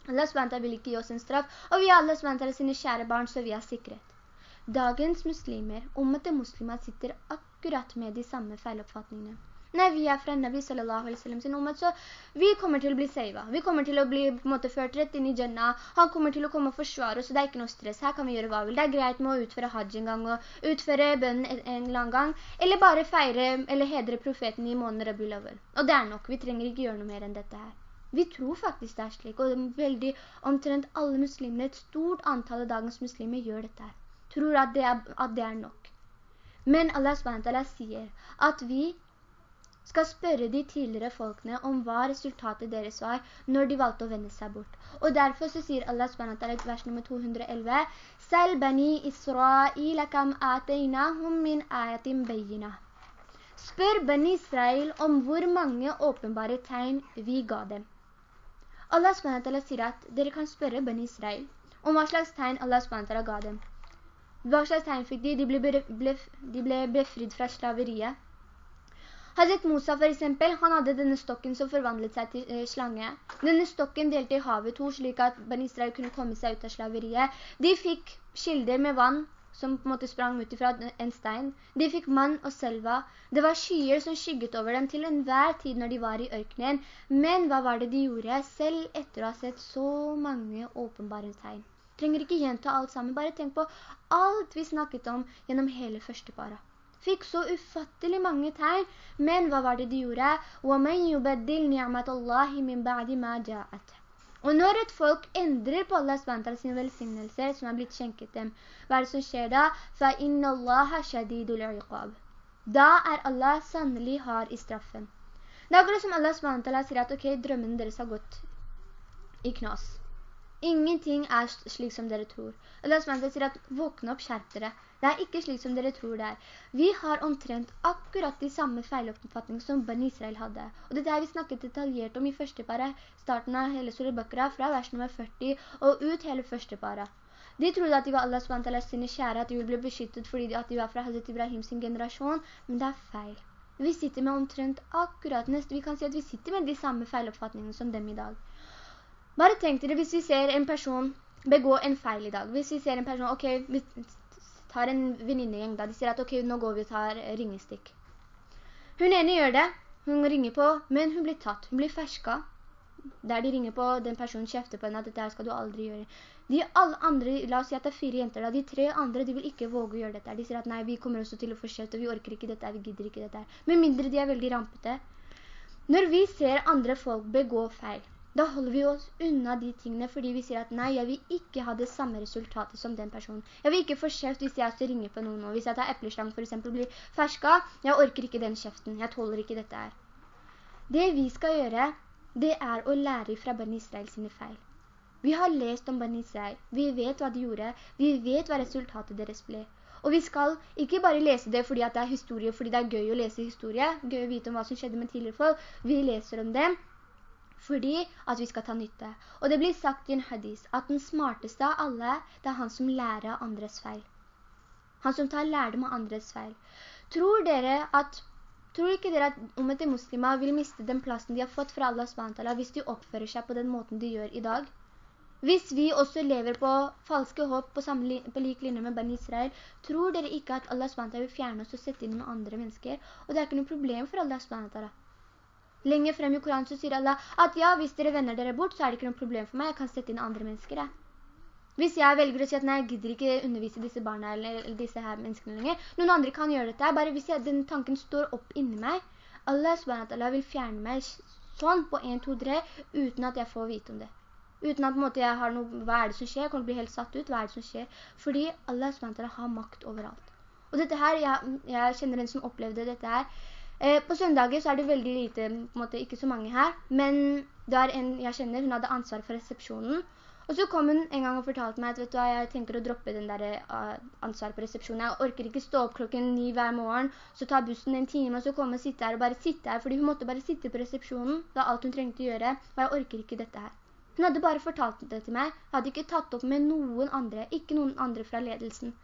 A: Allah SWT vil ikke gi oss en straff, og vi er Allah SWT sine kjære barn, så vi har sikret. Dagens muslimer, ummete muslimer, sitter akkurat med de samme feiloppfatningene. Nei, vi er fra Nabi sallallahu alaihi wasallam sin ummet, så vi kommer til å bli seiva. Vi kommer til å bli på en måte ført rett inn i Jannah. Han kommer til å komme og forsvare oss, så det er ikke noe stress. Her kan vi gjøre hva vi vil. Det er greit med å utføre hajj en gang, og utføre bønnen en, en annen gang, eller bare feire eller hedre profeten i måneden Rabi Awal. Og det er nok, vi trenger ikke gjøre noe mer enn dette her. Vi tror faktisk det er slik, og veldig omtrent alle muslimer, et stort antall av dagens muslimer gjør dette. Tror at det er, at det er nok. Men Allah SWT sier at vi skal spørre de tidligere folkene om hva resultatet deres var når de valgte å vende seg bort. Og derfor så sier Allah SWT i vers nummer 211 «Sel bani Israel kam ateinahum min ayatim bayina». Spør bani Israel om hvor mange åpenbare tegn vi ga dem. Allah SWT sier at dere kan spørre bani Israel om hva slags tegn Allah SWT ga dem. Hva slags tegn fikk de? De ble, ble, de ble befridd fra slaveriet. Hazret Musa for eksempel, han hadde denne stokken som forvandlet seg til eh, slange. Denne stokken delte i havet to, slik at Ben Israel kunne komme seg ut av slaveriet. De fikk skilder med vann som på en måte sprang ut fra en stein. De fikk mann og selva. Det var skyer som skygget over dem til enhver tid når de var i ørkenen. Men hva var det de gjorde? Selv etter å ha sett så mange åpenbare tegn. Trenger ikke gjenta alt sammen, bare tenk på alt vi snakket om gjennom hele første para fikk så ufattelig mange tegn, men hva var det de gjorde? وَمَنْ يُبَدِّلْ نِعْمَةَ اللَّهِ مِنْ بَعْدِ مَا جَاءَتْ Og når et folk endrer på Allahs SWT sin velsignelse som er blitt skjenket dem, hva er det som skjer da? فَإِنَّ اللَّهَ شَدِيدُ الْعِقَابِ Da er Allah sannelig hard i straffen. Det er akkurat som Allah SWT sier at ok, drømmen deres har gått i knas. Ingenting er slik som dere tror. Allah SWT sier at våkne opp, skjerp dere. Det er ikke slik som dere tror det er. Vi har omtrent akkurat de samme feiloppfattningene som Ben Israel hadde. Og det er vi snakket detaljert om i første para, starten av hele Surah Bakra, fra vers nummer 40 og ut hele første para. De trodde at de var Allah SWT sine kjære, at de ville bli beskyttet fordi de, de var fra Hazret Ibrahim sin generasjon, men det er feil. Vi sitter med omtrent akkurat neste, vi kan si at vi sitter med de samme feiloppfatningene som dem i dag. Bare tenk dere hvis vi ser en person begå en feil i dag. Hvis vi ser en person, ok, vi tar en venninnegjeng da. De sier at ok, nå går vi og tar ringestikk. Hun ene gjør det. Hun ringer på, men hun blir tatt. Hun blir ferska. Der de ringer på, den personen kjefter på henne at dette skal du aldri gjøre. De alle andre, la oss si at det er fire jenter da, de tre andre, de vil ikke våge å gjøre dette. De sier at nei, vi kommer også til å fortsette, vi orker ikke dette, vi gidder ikke dette. Med mindre de er veldig rampete. Når vi ser andre folk begå feil, da holder vi oss unna de tingene fordi vi sier at nei, jeg vil ikke ha det samme resultatet som den personen. Jeg vil ikke få kjeft hvis jeg skal ringe på noen nå. Hvis jeg tar epleslang for eksempel blir ferska, jeg orker ikke den kjeften. Jeg tåler ikke dette her. Det vi skal gjøre, det er å lære fra Ben Israel sine feil. Vi har lest om Ben Israel. Vi vet hva de gjorde. Vi vet hva resultatet deres ble. Og vi skal ikke bare lese det fordi det er historie, fordi det er gøy å lese historie, gøy å vite om hva som skjedde med tidligere folk. Vi leser om dem fordi at vi skal ta nytte. Og det blir sagt i en hadis at den smarteste av alle, det er han som lærer andres feil. Han som tar lærdom av andres feil. Tror dere at Tror ikke dere at ummete muslimer vil miste den plassen de har fått fra Allah SWT hvis de oppfører seg på den måten de gjør i dag? Hvis vi også lever på falske håp på, samme, på lik linje med Ben Israel, tror dere ikke at Allah SWT vil fjerne oss og sette inn med andre mennesker? Og det er ikke noe problem for Allah SWT. Lenger frem i Koranen så sier Allah at ja, hvis dere vender dere bort, så er det ikke noe problem for meg. Jeg kan sette inn andre mennesker. Jeg. Hvis jeg velger å si at nei, jeg gidder ikke undervise disse barna eller, disse her menneskene lenger, noen andre kan gjøre dette. Bare hvis jeg, den tanken står opp inni meg, Allah subhanahu vil fjerne meg sånn på 1, 2, 3, uten at jeg får vite om det. Uten at måte, jeg har noe, hva er det som skjer? Jeg kan bli helt satt ut, hva er det som skjer? Fordi Allah subhanahu har makt overalt. Og dette her, jeg, jeg kjenner en som opplevde dette her, på søndager så er det veldig lite, på en måte ikke så mange her, men det er en jeg kjenner, hun hadde ansvar for resepsjonen. Og så kom hun en gang og fortalte meg at vet du hva, jeg tenker å droppe den der uh, ansvar på resepsjonen. Jeg orker ikke stå opp klokken ni hver morgen, så ta bussen en time, og så komme og sitte her og bare sitte her, fordi hun måtte bare sitte på resepsjonen. Det var alt hun trengte å gjøre, og jeg orker ikke dette her. Hun hadde bare fortalt det til meg, Jeg hadde ikke tatt opp med noen andre, ikke noen andre fra ledelsen.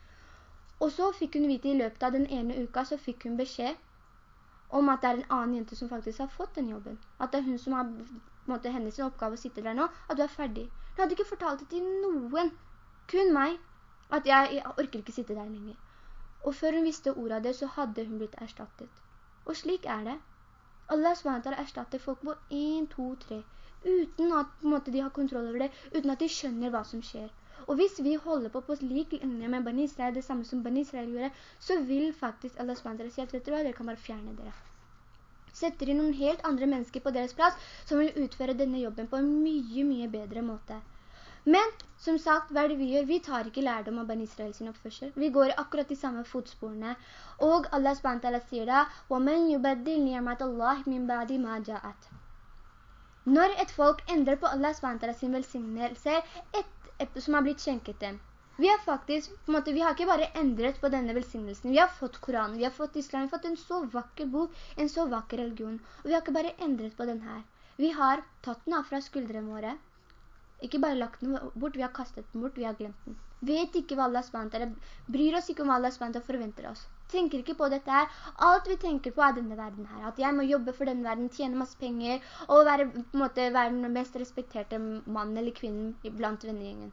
A: Og så fikk hun vite i løpet av den ene uka, så fikk hun beskjed om at det er en annen jente som faktisk har fått den jobben. At det er hun som har måtte, hennes oppgave å sitte der nå, at du er ferdig. Hun hadde ikke fortalt det til noen, kun meg, at jeg, jeg orker ikke sitte der lenger. Og før hun visste ordet av det, så hadde hun blitt erstattet. Og slik er det. Allah SWT erstatter folk på 1, 2, 3, uten at måte, de har kontroll over det, uten at de skjønner hva som skjer. Og hvis vi holder på på lik linje med Bani Israel, det samme som Bani Israel gjorde, så vil faktisk Allah SWT si at vet du hva, dere kan bare fjerne dere. Setter de noen helt andre mennesker på deres plass, som vil utføre denne jobben på en mye, mye bedre måte. Men, som sagt, hva er det vi gjør? Vi tar ikke lærdom av Bani Israel sin oppførsel. Vi går akkurat de samme fotsporene. Og Allah SWT sier da, وَمَنْ يُبَدِّلْ نِعْمَةَ اللَّهِ مِنْ بَعْدِ مَا جَاءَتْ Når et folk endrer på Allah SWT sin velsignelse et, som har blitt skjenket dem, vi har faktisk, på en måte, vi har ikke bare endret på denne velsignelsen. Vi har fått Koranen, vi har fått Islam, vi har fått en så vakker bok, en så vakker religion. Og vi har ikke bare endret på den her. Vi har tatt den av fra skuldrene våre, ikke bare lagt den bort, vi har kastet den bort, vi har glemt den. Vet ikke hva Allah SWT, bryr oss ikke om hva Allah SWT forventer oss. Tenker ikke på dette her. Alt vi tenker på er denne verden her. At jeg må jobbe for denne verden, tjene masse penger, og være, måte, den mest respekterte mannen eller kvinnen blant vennegjengen.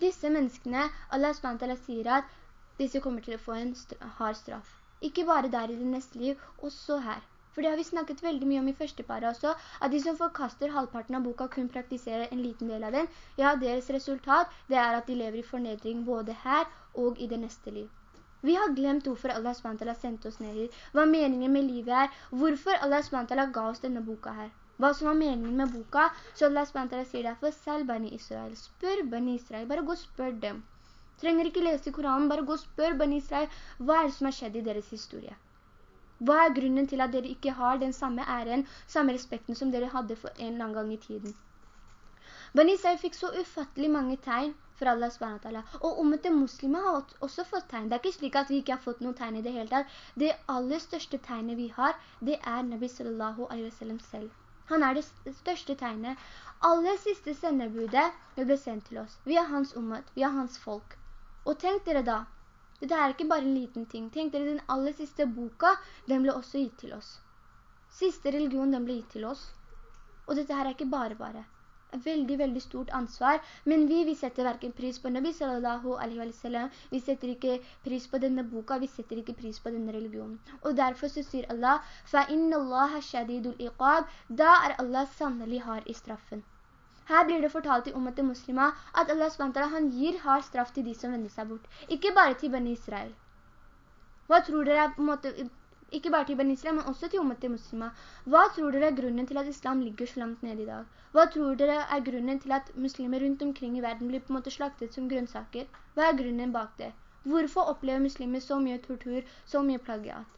A: Disse menneskene, Allah SWT sier at disse kommer til å få en hard straff. Ikke bare der i det neste liv, også her. For det har vi snakket veldig mye om i første paret også, at de som forkaster halvparten av boka kun praktiserer en liten del av den, ja, deres resultat, det er at de lever i fornedring både her og i det neste liv. Vi har glemt hvorfor Allah SWT sendte oss ned hit, hva meningen med livet er, hvorfor Allah SWT ga oss denne boka her. Hva som var meningen med boka, så Allah SWT sier derfor, selv Bani Israel, spør Bani Israel, bare gå og spør dem. Trenger ikke lese Koranen, bare gå og spør Bani Israel, hva er det som har skjedd i deres historie? Hva er grunnen til at dere ikke har den samme æren, samme respekten som dere hadde for en lang gang i tiden? Bani Israel fikk så ufattelig mange tegn fra Allah SWT. Og ummete muslimer har også fått tegn. Det er ikke slik at vi ikke har fått noen tegn i det hele tatt. Det aller største tegnet vi har, det er Nabi sallallahu alaihi wasallam selv. Han er det største tegnet. Aller siste sendebudet ble sendt til oss. Vi er hans ummet, vi er hans folk. Og tenk dere da, dette er ikke bare en liten ting. Tenk dere, den aller siste boka, den ble også gitt til oss. Siste religion, den ble gitt til oss. Og dette her er ikke bare bare Et veldig, veldig stort ansvar. Men vi, vi setter hverken pris på Nabi sallallahu alaihi wa sallam. Vi setter ikke pris på denne boka. Vi setter ikke pris på denne religionen. Og derfor så sier Allah, فَإِنَّ اللَّهَ شَدِيدُ الْإِقَابِ Da er Allah sannelig hard i straffen. Her blir det fortalt i ummet til muslimer at Allah SWT, han gir hard straff til de som vender seg bort. Ikke bare til Bani Israel. Hva tror dere på en måte, ikke bare til Israel, men også til ummet til muslimer. Hva tror dere er grunnen til at islam ligger så langt ned i dag? Hva tror dere er grunnen til at muslimer rundt omkring i verden blir på en måte slaktet som grønnsaker? Hva er grunnen bak det? Hvorfor opplever muslimer så mye tortur, så mye plagiat?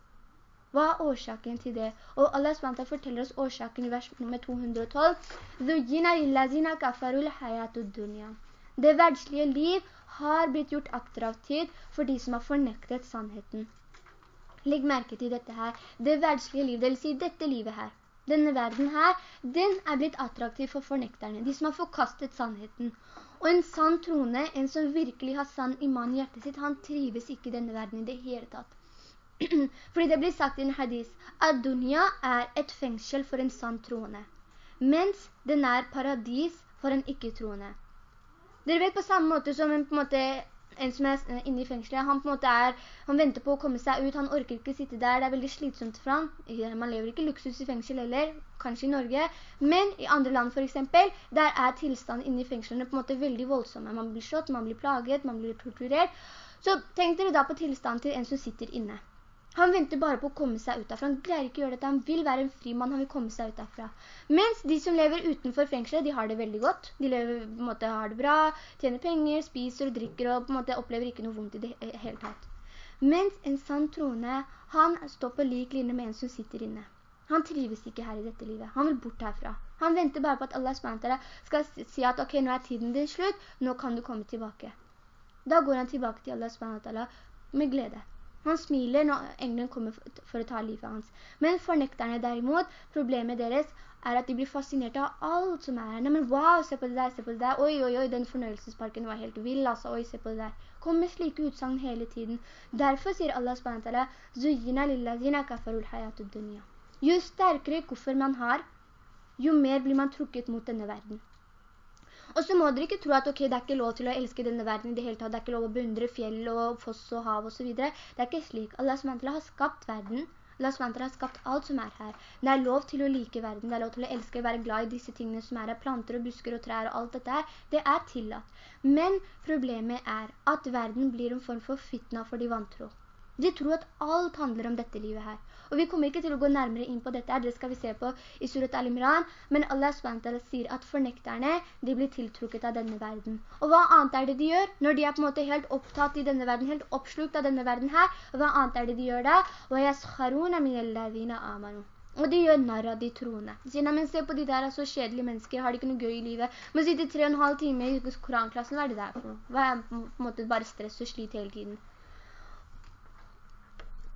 A: Hva er årsaken til det? Og Allah SWT forteller oss årsaken i vers nummer 212. Det verdslige liv har blitt gjort attraktivt for de som har fornektet sannheten. Legg merke til dette her. Det verdslige liv, det vil si dette livet her. Denne verden her, den er blitt attraktiv for fornekterne, de som har forkastet sannheten. Og en sann trone, en som virkelig har sann iman i hjertet sitt, han trives ikke i denne verden i det hele tatt. Fordi det blir sagt i en hadis at dunya er et fengsel for en sann troende, mens den er paradis for en ikke-troende. Dere vet på samme måte som en, på en måte, en som er inne i fengselet, han på en måte er, han venter på å komme seg ut, han orker ikke sitte der, det er veldig slitsomt for han. Man lever ikke luksus i fengsel heller, kanskje i Norge, men i andre land for eksempel, der er tilstanden inne i fengselene på en måte veldig voldsomme. Man blir slått, man blir plaget, man blir torturert. Så tenk dere da på tilstanden til en som sitter inne. Han venter bare på å komme seg ut derfra. Han greier ikke å gjøre dette. Han vil være en fri mann. Han vil komme seg ut derfra. Mens de som lever utenfor fengselet, de har det veldig godt. De lever, på en måte, har det bra, tjener penger, spiser og drikker, og på en måte opplever ikke noe vondt i det hele tatt. Mens en sann troende, han står på lik linje med en som sitter inne. Han trives ikke her i dette livet. Han vil bort herfra. Han venter bare på at Allah skal si at ok, nå er tiden din slutt, nå kan du komme tilbake. Da går han tilbake til Allah med glede. Han smiler når engelen kommer for å ta livet hans. Men fornekterne derimot, problemet deres er at de blir fascinert av alt som er. Nei, men wow, se på det der, se på det der. Oi, oi, oi, den fornøyelsesparken var helt vill, altså. Oi, se på det der. Kom med slike utsagn hele tiden. Derfor sier Allah SWT, «Zuyina lillazina kafarul hayatud dunya». Jo sterkere kuffer man har, jo mer blir man trukket mot denne verden. Og så må dere ikke tro at okay, det er ikke lov til å elske denne verden i det hele tatt, det er ikke lov å beundre fjell og foss og hav og så videre. Det er ikke slik. Allah SWT har skapt verden. Allah SWT har skapt alt som er her. Det er lov til å like verden, det er lov til å elske, og være glad i disse tingene som er her, planter og busker og trær og alt dette her. Det er tillatt. Men problemet er at verden blir en form for fitna for de vantro. De tror at alt handler om dette livet her. Og vi kommer ikke til å gå nærmere inn på dette her, det skal vi se på i Surat al-Imran, men Allah SWT sier at fornekterne, de blir tiltrukket av denne verden. Og hva annet er det de gjør? Når de er på en måte helt opptatt i denne verden, helt oppslukt av denne verden her, hva annet er det de gjør da? Og de gjør narra, de troende. De sier, nei, men se på de der er så kjedelige mennesker, har de ikke noe gøy i livet? Må sitte tre og en halv time i koranklassen, hva er det der for? Hva er på en måte bare stress og slit hele tiden?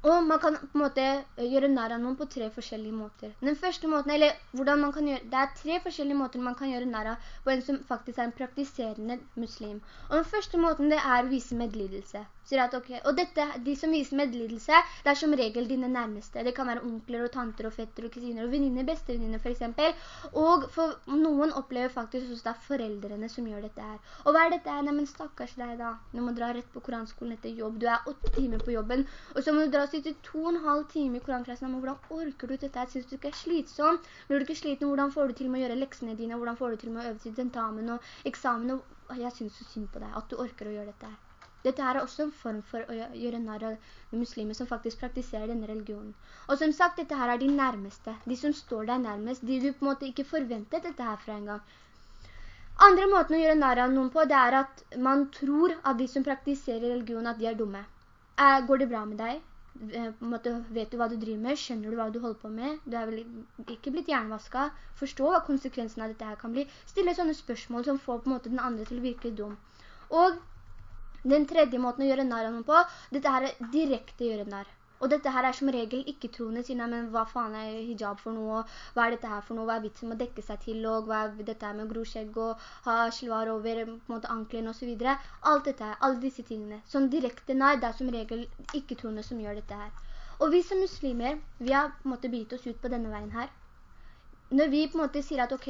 A: Og man kan på en måte gjøre nær av noen på tre forskjellige måter. Den første måten, eller hvordan man kan gjøre, det er tre forskjellige måter man kan gjøre nær av på en som faktisk er en praktiserende muslim. Og den første måten det er å vise medlidelse sier at ok, og dette, de som viser medlidelse, det er som regel dine nærmeste. Det kan være onkler og tanter og fetter og kusiner og venninner, bestevenninner for eksempel. Og for noen opplever faktisk også det er foreldrene som gjør dette her. Og hva er dette her? Nei, men stakkars deg da. Nå må du dra rett på koranskolen etter jobb. Du er åtte timer på jobben, og så må du dra og sitte to og en halv time i koranklassen. Men hvordan orker du dette her? Synes du ikke er slitsom? Blir du ikke sliten? Hvordan får du til med å gjøre leksene dine? Hvordan får du til med å øve til tentamen og eksamen? Og jeg synes så synd på deg at du orker å gjøre dette her. Dette her er også en form for å gjøre nær av muslimer som faktisk praktiserer denne religionen. Og som sagt, dette her er de nærmeste. De som står deg nærmest. De du på en måte ikke forventet dette her fra en gang. Andre måten å gjøre nær av noen på, det er at man tror at de som praktiserer religion, at de er dumme. Eh, går det bra med deg? Eh, vet du hva du driver med? Skjønner du hva du holder på med? Du er vel ikke blitt hjernevasket? Forstå hva konsekvensen av dette her kan bli. Stille sånne spørsmål som får på en måte den andre til å virke dum. Og den tredje måten å gjøre nær av noen på, dette her er direkte gjøre nær. Og dette her er som regel ikke troende, sier nei, men hva faen er hijab for noe, hva er dette her for noe, hva er vitsen med å dekke seg til, og hva er dette her med groskjegg og ha slvar over på måte anklen, og så videre. Alt dette her, alle disse tingene. Sånn direkte nær, det er som regel ikke troende som gjør dette her. Og vi som muslimer, vi har på en måte bitt oss ut på denne veien her. Når vi på en måte sier at ok,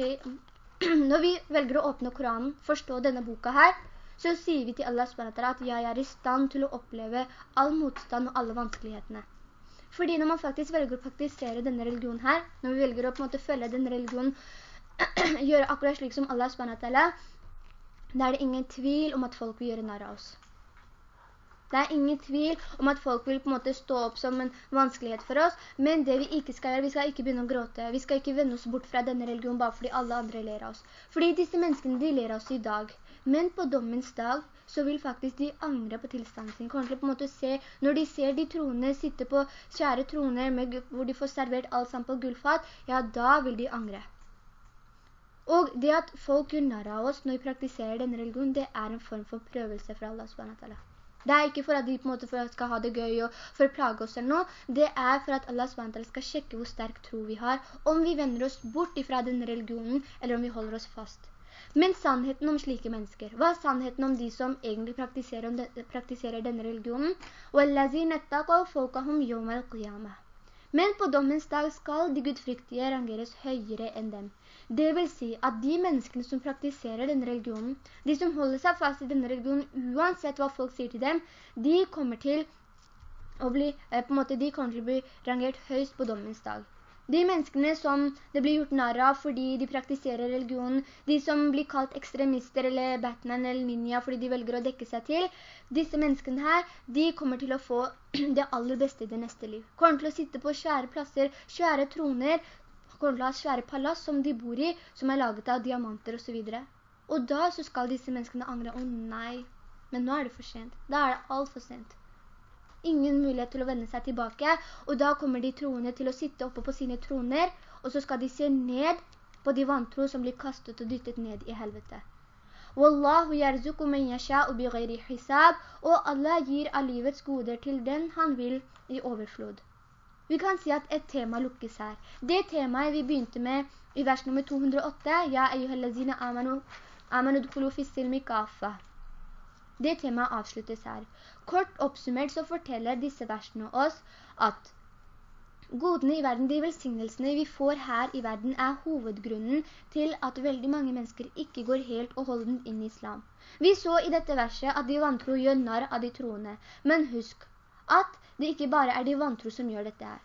A: når vi velger å åpne Koranen, forstå denne boka her, så sier vi til Allah SWT at jeg er i stand til å oppleve all motstand og alle vanskelighetene. Fordi når man faktisk velger å praktisere denne religionen her, når vi velger å på en måte følge denne religionen, gjøre akkurat slik som Allah SWT, da er det ingen tvil om at folk vil gjøre narr av oss. Det er ingen tvil om at folk vil på en måte stå opp som en vanskelighet for oss, men det vi ikke skal gjøre, vi skal ikke begynne å gråte. Vi skal ikke vende oss bort fra denne religionen bare fordi alle andre ler av oss. Fordi disse menneskene, de ler av oss i dag. Men på dommens dag så vil faktisk de angre på tilstanden sin. Kommer til på en måte se, når de ser de troende sitte på kjære troner med, hvor de får servert alt sammen på gullfat, ja, da vil de angre. Og det at folk narr av oss når vi praktiserer denne religionen, det er en form for prøvelse fra Allah subhanahu Det er ikke for at de på en måte skal ha det gøy og for å plage oss eller noe. Det er for at Allah subhanahu skal sjekke hvor sterk tro vi har, om vi vender oss bort ifra denne religionen, eller om vi holder oss fast. Men sannheten om slike mennesker, hva er sannheten om de som egentlig praktiserer, praktiserer denne religionen? Men på dommens dag skal de gudfryktige rangeres høyere enn dem. Det vil si at de menneskene som praktiserer denne religionen, de som holder seg fast i denne religionen, uansett hva folk sier til dem, de kommer til å bli, eh, på en måte, de kommer til å bli rangert høyst på dommens dag. De menneskene som det blir gjort narr av fordi de praktiserer religionen, de som blir kalt ekstremister eller Batman eller ninja fordi de velger å dekke seg til, disse menneskene her, de kommer til å få det aller beste i det neste liv. Kommer til å sitte på svære plasser, svære troner, kommer til å ha svære palass som de bor i, som er laget av diamanter og så videre. Og da så skal disse menneskene angre, å nei, men nå er det for sent. Da er det alt for sent ingen mulighet til å vende seg tilbake, og da kommer de troende til å sitte oppe på sine troner, og så skal de se ned på de vantro som blir kastet og dyttet ned i helvete. Wallahu yarzuku man yasha'u bighayri hisab, og Allah gir av livets goder til den han vil i overflod. Vi kan si at et tema lukkes her. Det temaet vi begynte med i vers nummer 208, Ja, ayyuhallazina amanu, amanu dukulu fissilmi kafa. Det temaet avsluttes her. Kort oppsummert så forteller disse versene oss at godene i verden, de velsignelsene vi får her i verden, er hovedgrunnen til at veldig mange mennesker ikke går helt og holdent inn i islam. Vi så i dette verset at de vantro gjør narr av de troende. Men husk at det ikke bare er de vantro som gjør dette her.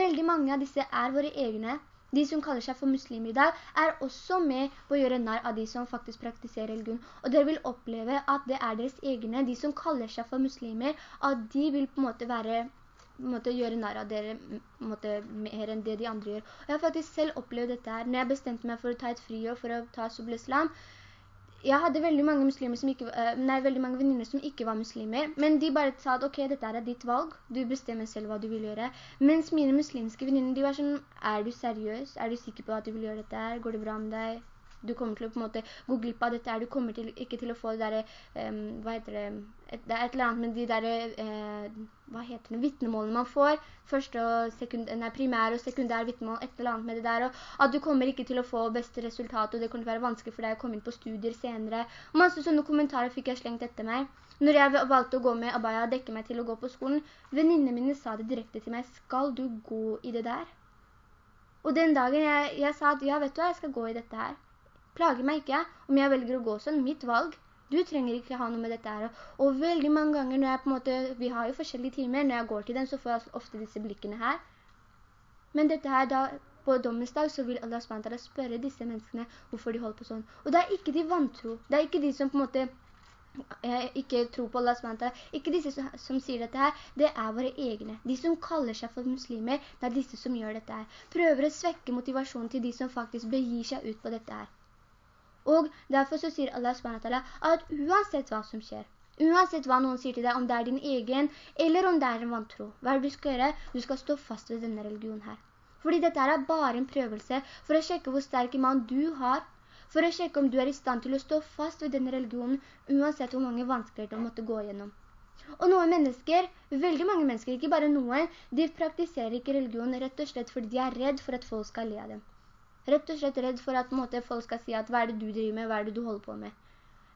A: Veldig mange av disse er våre egne, de som kaller seg for muslimer i dag, er også med på å gjøre nær av de som faktisk praktiserer religion. Og dere vil oppleve at det er deres egne, de som kaller seg for muslimer, at de vil på en måte være måtte gjøre nær av dere måtte, mer enn det de andre gjør. Og jeg har faktisk selv opplevd dette her. Når jeg bestemte meg for å ta et friår for å ta Subul Islam, jeg hadde veldig mange som mange venninner som ikke var muslimer, men de bare sa at ok, dette er ditt valg, du bestemmer selv hva du vil gjøre. Mens mine muslimske venninner, de var sånn, er du seriøs? Er du sikker på at du vil gjøre dette? Går det bra med deg? Du kommer til å på en måte gå glipp av dette her, du kommer til, ikke til å få det der, um, hva heter det, et, det er et eller annet med de der, uh, hva heter det, vittnemålene man får, første og sekund, nei, primær og sekundær vittnemål, et eller annet med det der, og at du kommer ikke til å få beste resultat, og det kommer til å være vanskelig for deg å komme inn på studier senere. Og masse sånne kommentarer fikk jeg slengt etter meg. Når jeg valgte å gå med Abaya og dekke meg til å gå på skolen, venninnene mine sa det direkte til meg, skal du gå i det der? Og den dagen jeg, jeg sa at ja, vet du hva, jeg skal gå i dette her plager meg ikke om jeg velger å gå sånn, mitt valg. Du trenger ikke ha noe med dette her. Og veldig mange ganger når jeg på en måte, vi har jo forskjellige timer, når jeg går til den så får jeg ofte disse blikkene her. Men dette her da, på dommens dag så vil Allah SWT spørre disse menneskene hvorfor de holder på sånn. Og det er ikke de vantro, det er ikke de som på en måte eh, ikke tror på Allah SWT, ikke disse som, som, sier dette her, det er våre egne. De som kaller seg for muslimer, det er disse som gjør dette her. Prøver å svekke motivasjonen til de som faktisk begir seg ut på dette her. Og derfor så sier Allah SWT at uansett hva som skjer, uansett hva noen sier til deg, om det er din egen, eller om det er en vantro, hva du skal gjøre? Du skal stå fast ved denne religionen her. Fordi dette er bare en prøvelse for å sjekke hvor sterk iman du har, for å sjekke om du er i stand til å stå fast ved denne religionen, uansett hvor mange vanskeligheter du måtte gå gjennom. Og noen mennesker, veldig mange mennesker, ikke bare noen, de praktiserer ikke religion rett og slett fordi de er redd for at folk skal le av dem. Rett og slett redd for at måte, folk skal si at hva er det du driver med, hva er det du holder på med.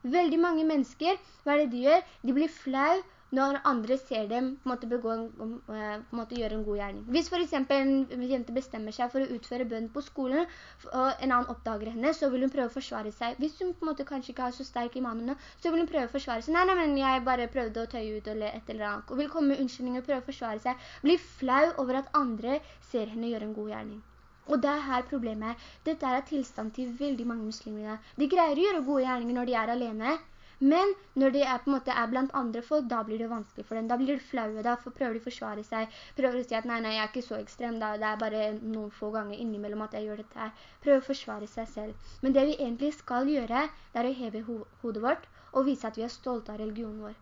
A: Veldig mange mennesker, hva er det de gjør? De blir flau når andre ser dem måtte, begå, på en måte gjøre en god gjerning. Hvis for eksempel en jente bestemmer seg for å utføre bønn på skolen, og en annen oppdager henne, så vil hun prøve å forsvare seg. Hvis hun på en måte kanskje ikke har så sterk iman nå, så vil hun prøve å forsvare seg. Nei, nei, men jeg bare prøvde å tøye ut eller et eller annet. Og vil komme med unnskyldning og prøve å forsvare seg. Blir flau over at andre ser henne gjøre en god gjerning. Og det er her problemet er. Dette er tilstand til veldig mange muslimer. De greier å gjøre gode gjerninger når de er alene, men når de er, måte, er blant andre folk, da blir det vanskelig for dem. Da blir de flaue, da prøver de å forsvare seg. Prøver å si at nei, nei, jeg er ikke så ekstrem, da. det er bare noen få ganger innimellom at jeg gjør dette her. Prøver å forsvare seg selv. Men det vi egentlig skal gjøre, det er å heve ho hodet vårt og vise at vi er stolte av religionen vår.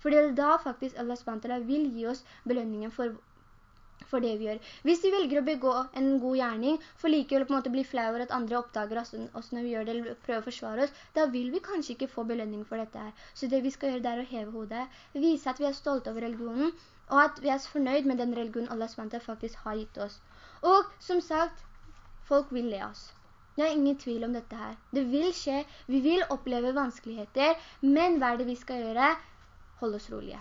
A: Fordi da faktisk Allah SWT vil gi oss belønningen for for det vi gjør. Hvis vi velger å begå en god gjerning, for likevel på en måte bli flau over at andre oppdager oss, når vi gjør det, eller prøver å forsvare oss, da vil vi kanskje ikke få belønning for dette her. Så det vi skal gjøre det er å heve hodet, vise at vi er stolte over religionen, og at vi er fornøyd med den religionen Allah SWT faktisk har gitt oss. Og som sagt, folk vil le oss. Det er ingen tvil om dette her. Det vil skje, vi vil oppleve vanskeligheter, men hva er det vi skal gjøre? Hold oss rolige.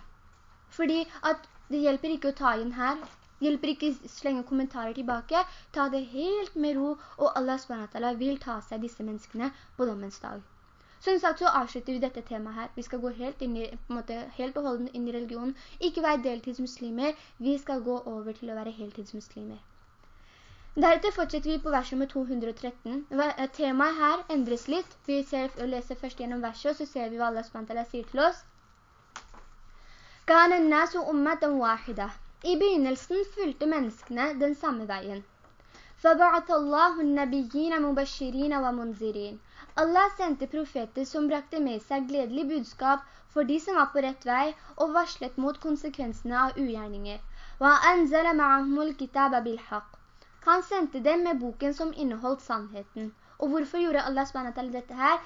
A: Fordi at det hjelper ikke å ta inn her, Hjelper ikke slenge kommentarer tilbake. Ta det helt med ro, og Allah SWT vil ta seg disse menneskene på dommens dag. Som sagt så avslutter vi dette temaet her. Vi skal gå helt, inn i, måte, helt og holden inn i religionen. Ikke være deltidsmuslimer. Vi skal gå over til å være heltidsmuslimer. Deretter fortsetter vi på vers nummer 213. Eh, temaet her endres litt. Vi ser, leser først gjennom verset, og så ser vi hva Allah sier til oss. «Kana nasu ummatan wahida». I begynnelsen fulgte menneskene den samme veien. Allah sendte profeter som brakte med seg gledelig budskap for de som var på rett vei, og varslet mot konsekvensene av ugjerninger. Han sendte dem med boken som inneholdt sannheten. Og hvorfor gjorde Allah SWT dette her?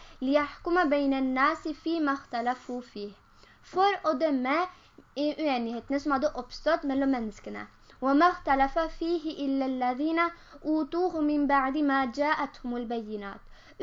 A: For å dømme i uenighetene som hadde oppstått mellom menneskene.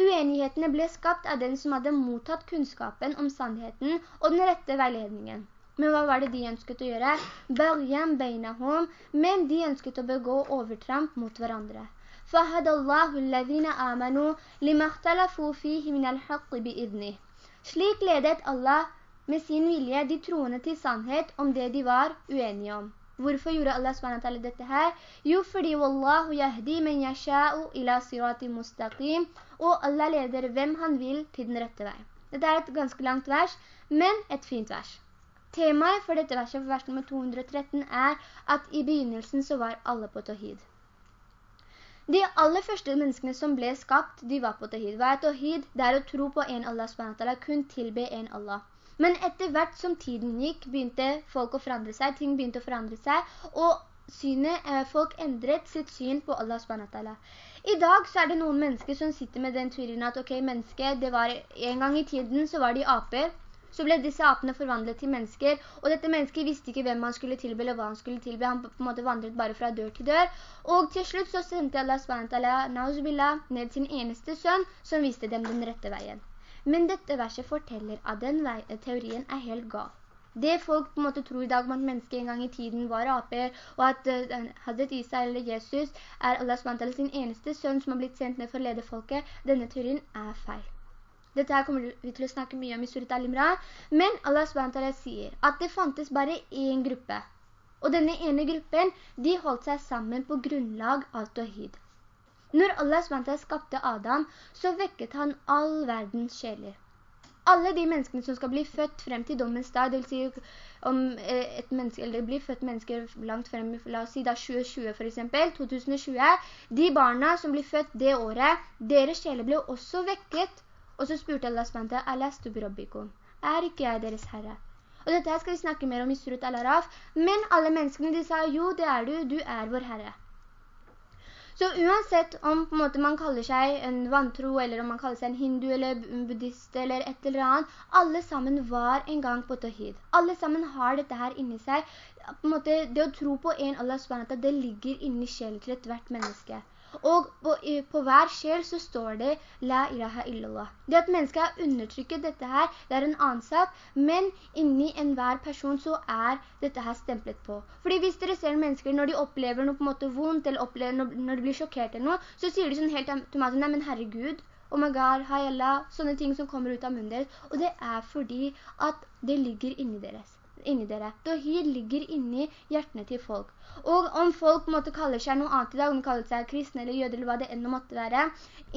A: Uenighetene ble skapt av den som hadde mottatt kunnskapen om sannheten og den rette veiledningen. Men hva var det de ønsket å gjøre? Bagyan beinahum, men de ønsket å begå overtramp mot hverandre. فَهَدَ اللَّهُ الَّذِينَ آمَنُوا لِمَا اخْتَلَفُوا فِيهِ مِنَ الْحَقِّ بِإِذْنِهِ Slik ledet Allah med sin vilje de troende til sannhet om det de var uenige om. Hvorfor gjorde Allah SWT dette her? Jo, fordi Wallahu yahdi men yasha'u ila sirati mustaqim, og Allah leder hvem han vil til den rette vei. Dette er et ganske langt vers, men et fint vers. Temaet for dette verset, for vers nummer 213, er at i begynnelsen så var alle på Tawhid. De aller første menneskene som ble skapt, de var på Tawhid. Hva er Tawhid? Det er å tro på en Allah SWT, kun tilbe en Allah. Men etter hvert som tiden gikk, begynte folk å forandre seg, ting begynte å forandre seg, og synet, eh, folk endret sitt syn på Allah SWT. I dag så er det noen mennesker som sitter med den tvilen at, ok, menneske, det var en gang i tiden så var de aper, så ble disse apene forvandlet til mennesker, og dette mennesket visste ikke hvem han skulle tilbe, eller hva han skulle tilbe. Han på en måte vandret bare fra dør til dør. Og til slutt så sendte Allah SWT ned sin eneste sønn, som viste dem den rette veien. Men dette verset forteller at den teorien er helt gal. Det folk på en måte tror i dag om at mennesket en gang i tiden var aper, og at uh, Hazret Isa eller Jesus er Allah SWT sin eneste sønn som har blitt sendt ned for å lede folket, denne teorien er feil. Dette her kommer vi til å snakke mye om i Surat al-Imran, men Allah SWT sier at det fantes bare én gruppe, og denne ene gruppen, de holdt seg sammen på grunnlag av Tawhid. Når Allah SWT skapte Adam, så vekket han all verdens sjeler. Alle de menneskene som skal bli født frem til dommens dag, det vil si om eh, et menneske, eller blir født mennesker langt frem, la oss si da 2020 for eksempel, 2020, de barna som blir født det året, deres sjeler ble også vekket, og så spurte Allah SWT, «Alastu birabbikum?» Er ikke jeg deres herre? Og dette skal vi snakke mer om i Surut al-Araf, men alle menneskene de sa, jo det er du, du er vår herre. Så uansett om måte man kaller seg en vantro, eller om man kaller seg en hindu eller en buddhist eller et eller annet, alle sammen var en gang på Tawhid. Alle sammen har dette her inni seg. Måte, det å tro på en Allah SWT, det ligger inni sjelen til et hvert menneske. Og på, på, hver sjel så står det La ilaha illallah. Det at mennesket har undertrykket dette her, det er en annen sak, men inni enhver person så er dette her stemplet på. Fordi hvis dere ser mennesker når de opplever noe på en måte vondt, eller når, når de blir sjokkert eller noe, så sier de sånn helt automatisk, nei, men herregud, oh my god, hi Allah, sånne ting som kommer ut av munnen deres. Og det er fordi at det ligger inni deres inni dere. Tawhid ligger inni hjertene til folk. Og om folk måtte kalle seg noe annet i dag, om de kallet seg kristne eller jøder eller hva det enda måtte være,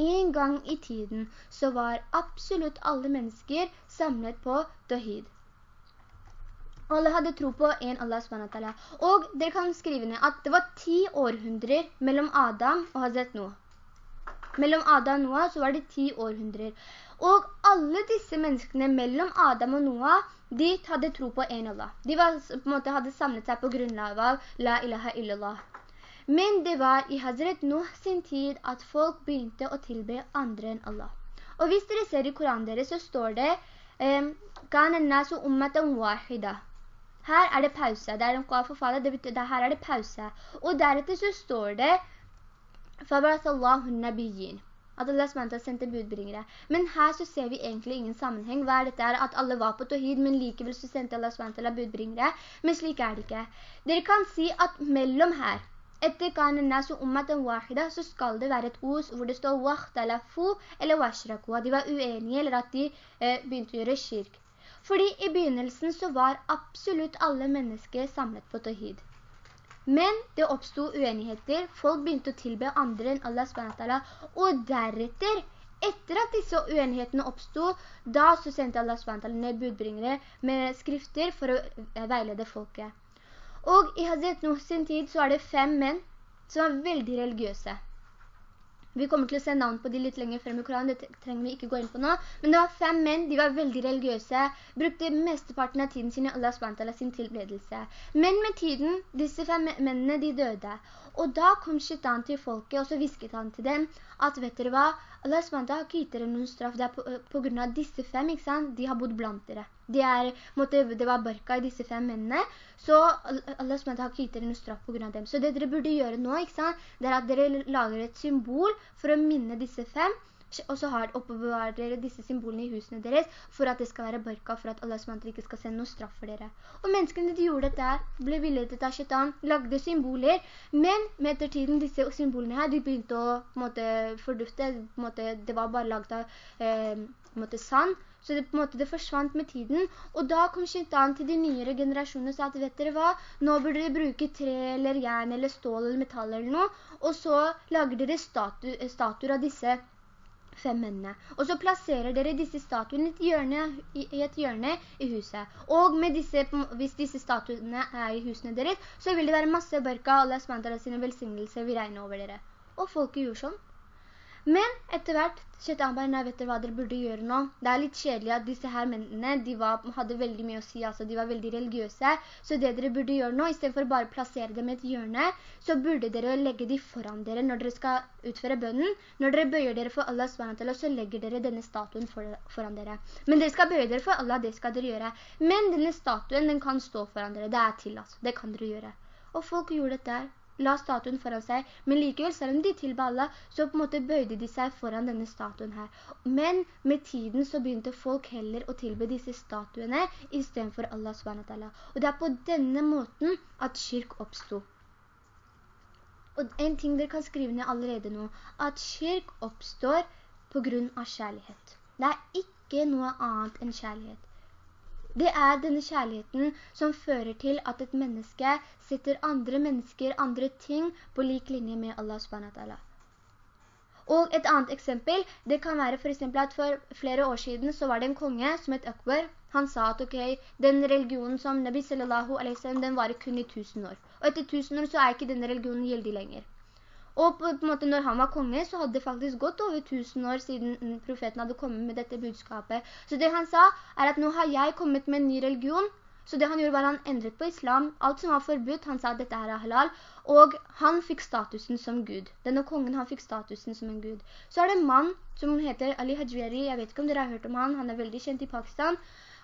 A: en gang i tiden så var absolutt alle mennesker samlet på Tawhid. Alle hadde tro på en Allah SWT. Og dere kan skrive ned at det var ti århundrer mellom Adam og Hazret Noah. Mellom Adam og Noah så var det ti århundrer. Og alle disse menneskene mellom Adam og Noah, de hadde tro på en Allah. De var, måte hadde samlet seg på grunnlag av La ilaha illallah. Men det var i Hazret Nuh sin tid at folk begynte å tilbe andre enn Allah. Og hvis dere ser i Koranen deres, så står det «Kan nasu ummatan wahida». Her er det pause. Det er en kvar forfalle, det betyr, her er det pause. Og deretter så står det «Fabarat Allahu nabiyyin» at Allah SWT sendte budbringere. Men her så ser vi egentlig ingen sammenheng. Hva er dette? At alle var på Tawhid, men likevel så sendte Allah SWT budbringere. Men slik er det ikke. Dere kan si at mellom her, etter kanen nasu ummatan wahida, så skal det være et os hvor det står wahtalafu eller washraku. At de var uenige, eller at de eh, begynte å gjøre kirk. Fordi i begynnelsen så var absolutt alle mennesker samlet på Tawhid. Men det oppstod uenigheter, folk begynte å tilbe andre enn Allah SWT, og deretter, etter at disse uenighetene oppstod, da så sendte Allah SWT ned budbringere med skrifter for å veilede folket. Og i Hazret Nuh sin tid så er det fem menn som var veldig religiøse. Vi kommer til å se navn på de litt lenger frem i Koranen, det trenger vi ikke gå inn på nå. Men det var fem menn, de var veldig religiøse, brukte mesteparten av tiden sin i Allah SWT sin tilbedelse. Men med tiden, disse fem mennene, de døde. Og da kom shaitan til folket, og så visket han til dem at, vet dere hva, Allah SWT har ikke gitt dere noen straff, det er på, på grunn av disse fem, ikke sant? De har bodd blant dere. De er, måtte, det var barka i disse fem mennene, så Allah SWT har ikke gitt dere noen straff på grunn av dem. Så det dere burde gjøre nå, ikke sant? Det er at dere lager et symbol for å minne disse fem, og så har, oppbevarer dere disse symbolene i husene deres for at det skal være barka, for at Allah SWT ikke skal sende noen straff for dere. Og menneskene de gjorde dette, ble villedet av shaitan, lagde symboler, men med ettertiden disse symbolene her, de begynte å måte, fordufte, måte, det var bare laget av eh, måte, sand, så det, på en måte, det forsvant med tiden, og da kom shaitan til de nyere generasjonene og sa at, vet dere hva, nå burde dere bruke tre eller jern eller stål eller metall eller noe, og så lager dere statu, statuer av disse fem mennene. Og så plasserer dere disse statuene i et hjørne i, et hjørne i huset. Og disse, hvis disse statuene er i husene deres, så vil det være masse barka, Allah SWT sine velsignelser vil regne over dere. Og folket gjorde sånn. Men etter hvert, Shaitan bare, nei, vet dere hva dere burde gjøre nå? Det er litt kjedelig at disse her mennene, de var, hadde veldig mye å si, altså de var veldig religiøse. Så det dere burde gjøre nå, i stedet for å bare plassere dem i et hjørne, så burde dere legge de foran dere når dere skal utføre bønnen. Når dere bøyer dere for Allah SWT, så legger dere denne statuen foran dere. Men dere skal bøye dere for Allah, det skal dere gjøre. Men denne statuen, den kan stå foran dere. Det er til, altså. Det kan dere gjøre. Og folk gjorde dette her la statuen foran seg, men likevel, selv om de tilba Allah, så på en måte bøyde de seg foran denne statuen her. Men med tiden så begynte folk heller å tilbe disse statuene i stedet for Allah SWT. Og det er på denne måten at kirk oppstod. Og en ting dere kan skrive ned allerede nå, at kirk oppstår på grunn av kjærlighet. Det er ikke noe annet enn kjærlighet. Det er denne kjærligheten som fører til at et menneske setter andre mennesker, andre ting på lik linje med Allah subhanahu Og et annet eksempel, det kan være for eksempel at for flere år siden så var det en konge som het Akbar. Han sa at ok, den religionen som Nabi sallallahu alaihi den var kun i tusen år. Og etter tusen år så er ikke denne religionen gjeldig lenger. Og på, en måte når han var konge, så hadde det faktisk gått over tusen år siden profeten hadde kommet med dette budskapet. Så det han sa er at nå har jeg kommet med en ny religion, så det han gjorde var han endret på islam. Alt som var forbudt, han sa at dette her er halal. Og han fikk statusen som Gud. Denne kongen, han fikk statusen som en Gud. Så er det en mann som heter Ali Hajveri, Jeg vet ikke om dere har hørt om han. Han er veldig kjent i Pakistan.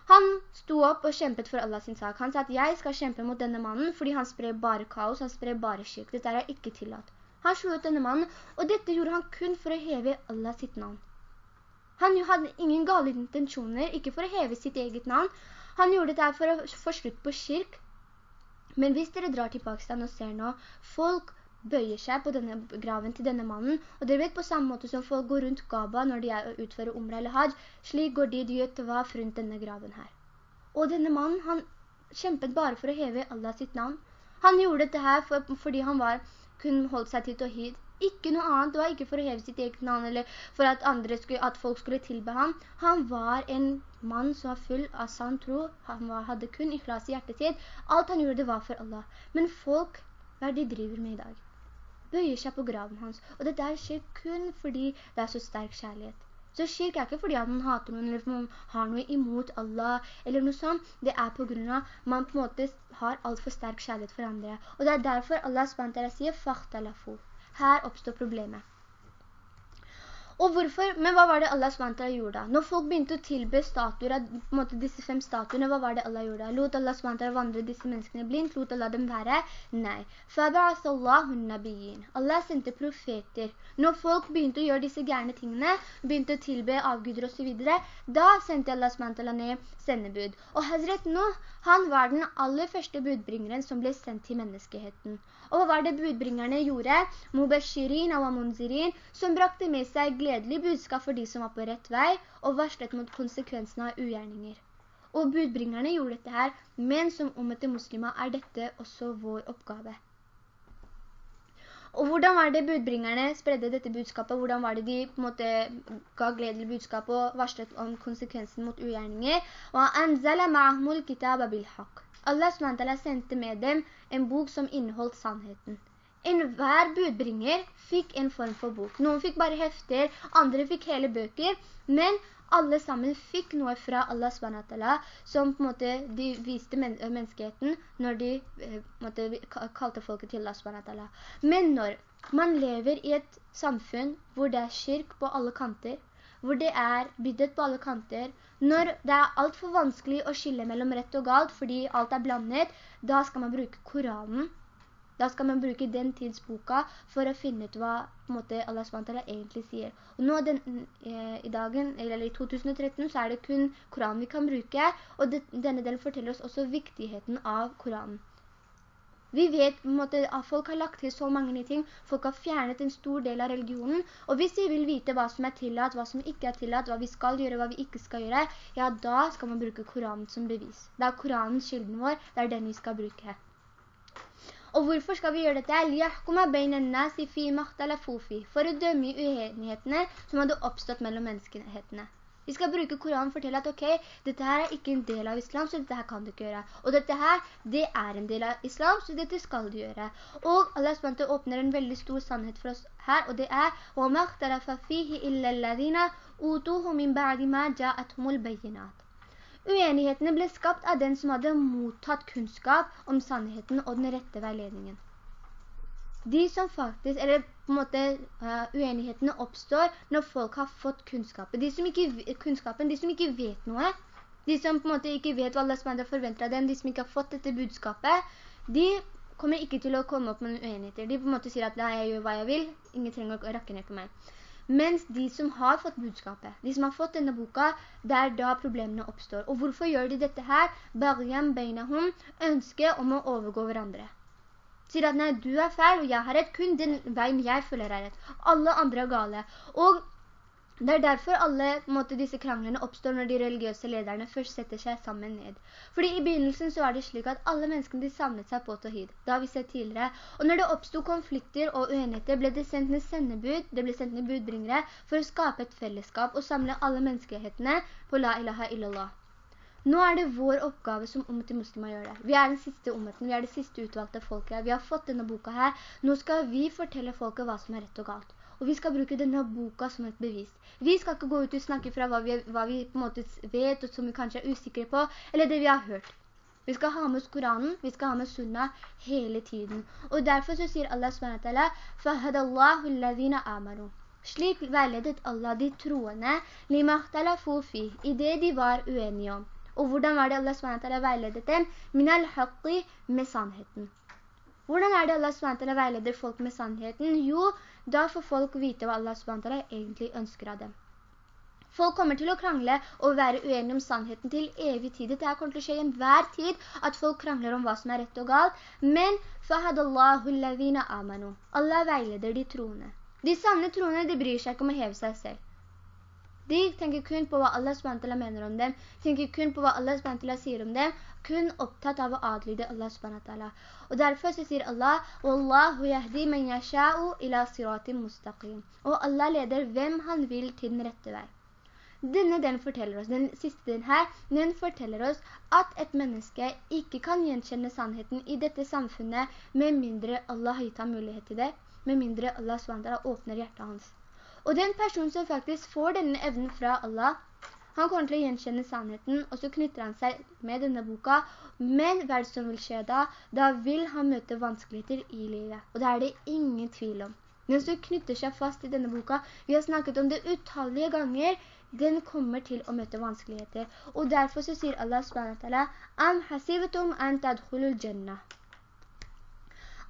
A: Han sto opp og kjempet for Allah sin sak. Han sa at jeg skal kjempe mot denne mannen, fordi han sprer bare kaos, han sprer bare skikk. Dette er ikke tillatt. Han slo ut denne mannen, og dette gjorde han kun for å heve Allah sitt navn. Han hadde ingen gale intensjoner, ikke for å heve sitt eget navn. Han gjorde dette for å få slutt på kirk. Men hvis dere drar til Pakistan og ser nå, folk bøyer seg på denne graven til denne mannen, og dere vet på samme måte som folk går rundt Gaba når de er utfører utføre umra eller hajj, slik går de gjør tawaf rundt denne graven her. Og denne mannen, han kjempet bare for å heve Allah sitt navn. Han gjorde dette her for, fordi han var kun holdt seg til Tawhid. Ikke noe annet, det var ikke for å heve sitt eget navn, eller for at, skulle, at folk skulle tilbe ham. Han var en mann som var full av sann tro. Han var, hadde kun ikhlas i hjertet sitt. Alt han gjorde, det var for Allah. Men folk, hva de driver med i dag? Bøyer seg på graven hans. Og det der skjer kun fordi det er så sterk kjærlighet. Så kirk er ikke fordi at man hater noen, eller man har noe imot Allah, eller noe sånt. Det er på grunn av man på en måte har alt for sterk kjærlighet for andre. Og det er derfor Allah sier «Fahtalafu». Her oppstår problemet. Og hvorfor? Men hva var det Allah SWT gjorde da? Når folk begynte å tilbe statuer, på en måte disse fem statuene, hva var det Allah gjorde da? Lot Allah SWT vandre disse menneskene blind? Lot Allah dem være? Nei. Allah sendte profeter. Når folk begynte å gjøre disse gærne tingene, begynte å tilbe avguder og så videre, da sendte Allah SWT ned sendebud. Og Hazret Nuh, han var den aller første budbringeren som ble sendt til menneskeheten. Og hva var det budbringerne gjorde? Mubashirin og munzirin, som brakte med seg gledelig budskap for de som var på rett vei, og varslet mot konsekvensene av ugjerninger. Og budbringerne gjorde dette her, men som omette muslimer er dette også vår oppgave. Og hvordan var det budbringerne spredde dette budskapet? Hvordan var det de på en måte ga gledelig budskap og varslet om konsekvensen mot ugjerninger? Allah SWT sendte med dem en bok som inneholdt sannheten. En hver budbringer fikk en form for bok. Noen fikk bare hefter, andre fikk hele bøker, men alle sammen fikk noe fra Allah SWT som på en måte de viste men menneskeheten når de eh, måte, kalte folket til Allah SWT. Men når man lever i et samfunn hvor det er kirk på alle kanter, hvor det er byddet på alle kanter. Når det er alt for vanskelig å skille mellom rett og galt, fordi alt er blandet, da skal man bruke Koranen. Da skal man bruke den tidsboka for å finne ut hva måte, Allah SWT egentlig sier. Og nå den, eh, i dagen, eller i 2013, så er det kun Koran vi kan bruke, og det, denne delen forteller oss også viktigheten av Koranen. Vi vet måte, at folk har lagt til så mange ting, folk har fjernet en stor del av religionen, og hvis vi vil vite hva som er tillatt, hva som ikke er tillatt, hva vi skal gjøre, hva vi ikke skal gjøre, ja, da skal man bruke Koranen som bevis. Det er Koranens kilden vår, det er den vi skal bruke. Og hvorfor skal vi gjøre dette? For å dømme uenighetene som hadde oppstått mellom menneskehetene. Vi skal bruke Koranen og fortelle at ok, dette her er ikke en del av islam, så dette her kan du ikke gjøre. Og dette her, det er en del av islam, så dette skal du gjøre. Og Allah SWT åpner en veldig stor sannhet for oss her, og det er وَمَا اخْتَلَفَ فِيهِ إِلَّا الَّذِينَ أُوتُوهُ مِنْ بَعْدِ مَا جَاءَتْهُمُ الْبَيِّنَاتِ Uenighetene ble skapt av den som hadde mottatt kunnskap om sannheten og den rette veiledningen. De som faktisk, eller på en måte uh, uenighetene oppstår når folk har fått kunnskapen. De som ikke, kunnskapen, de som ikke vet noe, de som på en måte ikke vet hva Allah SWT forventer av dem, de som ikke har fått dette budskapet, de kommer ikke til å komme opp med noen uenigheter. De på en måte sier at nei, jeg gjør hva jeg vil, ingen trenger å rakke ned på meg. Mens de som har fått budskapet, de som har fått denne boka, det er da problemene oppstår. Og hvorfor gjør de dette her? Barjam beinahum, ønske om å overgå hverandre. Sier at nei, du er feil, og jeg har rett, kun den veien jeg føler er rett. Alle andre er gale. Og det er derfor alle måte, disse kranglene oppstår når de religiøse lederne først setter seg sammen ned. Fordi i begynnelsen så var det slik at alle menneskene de samlet seg på Tawhid. Det har vi sett tidligere. Og når det oppstod konflikter og uenigheter, ble det sendt ned sendebud, det ble sendt ned budbringere for å skape et fellesskap og samle alle menneskehetene på La ilaha illallah. Nå er det vår oppgave som ummet i muslimer gjør det. Vi er den siste ummeten, vi er det siste utvalgte folket. Vi har fått denne boka her. Nå skal vi fortelle folket hva som er rett og galt. Og vi skal bruke denne boka som et bevis. Vi skal ikke gå ut og snakke fra hva vi, hva vi på en måte vet, og som vi kanskje er usikre på, eller det vi har hørt. Vi skal ha med Koranen, vi skal ha med sunna hele tiden. Og derfor så sier Allah SWT, فَهَدَ اللَّهُ الَّذِينَ amanu». Slik veiledet Allah de troende, «Limahtalafu fi», i det de var uenige om. Og hvordan var det Allah SWT veiledet dem? مِنَ الْحَقِّ med sannheten. Hvordan er det Allah SWT veileder folk med sannheten? Jo, da får folk vite hva Allah SWT egentlig ønsker av dem. Folk kommer til å krangle og være uenige om sannheten til evig tid. Det kommer til å skje i enhver tid at folk krangler om hva som er rett og galt. Men fahadallahu amanu. Allah veileder de troende. De sanne troende, de bryr seg ikke om å heve seg selv. De tenker kun på hva Allah SWT mener om dem, tenker kun på hva Allah SWT sier om dem, kun opptatt av å adlyde Allah SWT. Og derfor så sier Allah, «Wallahu yahdi man yasha'u ila siratim mustaqim». Og Allah leder hvem han vil til den rette vei. Denne den forteller oss, den siste den her, den forteller oss at et menneske ikke kan gjenkjenne sannheten i dette samfunnet med mindre Allah har gitt ham mulighet til det, med mindre Allah SWT åpner hjertet hans. Og den personen som faktisk får denne evnen fra Allah, han kommer til å gjenkjenne sannheten, og så knytter han seg med denne boka. Men hva som vil skje da? Da vil han møte vanskeligheter i livet. Og det er det ingen tvil om. Den som knytter seg fast i denne boka, vi har snakket om det utallige ganger, den kommer til å møte vanskeligheter. Og derfor så sier Allah subhanahu «Am hasivetum an tadkhulul jannah».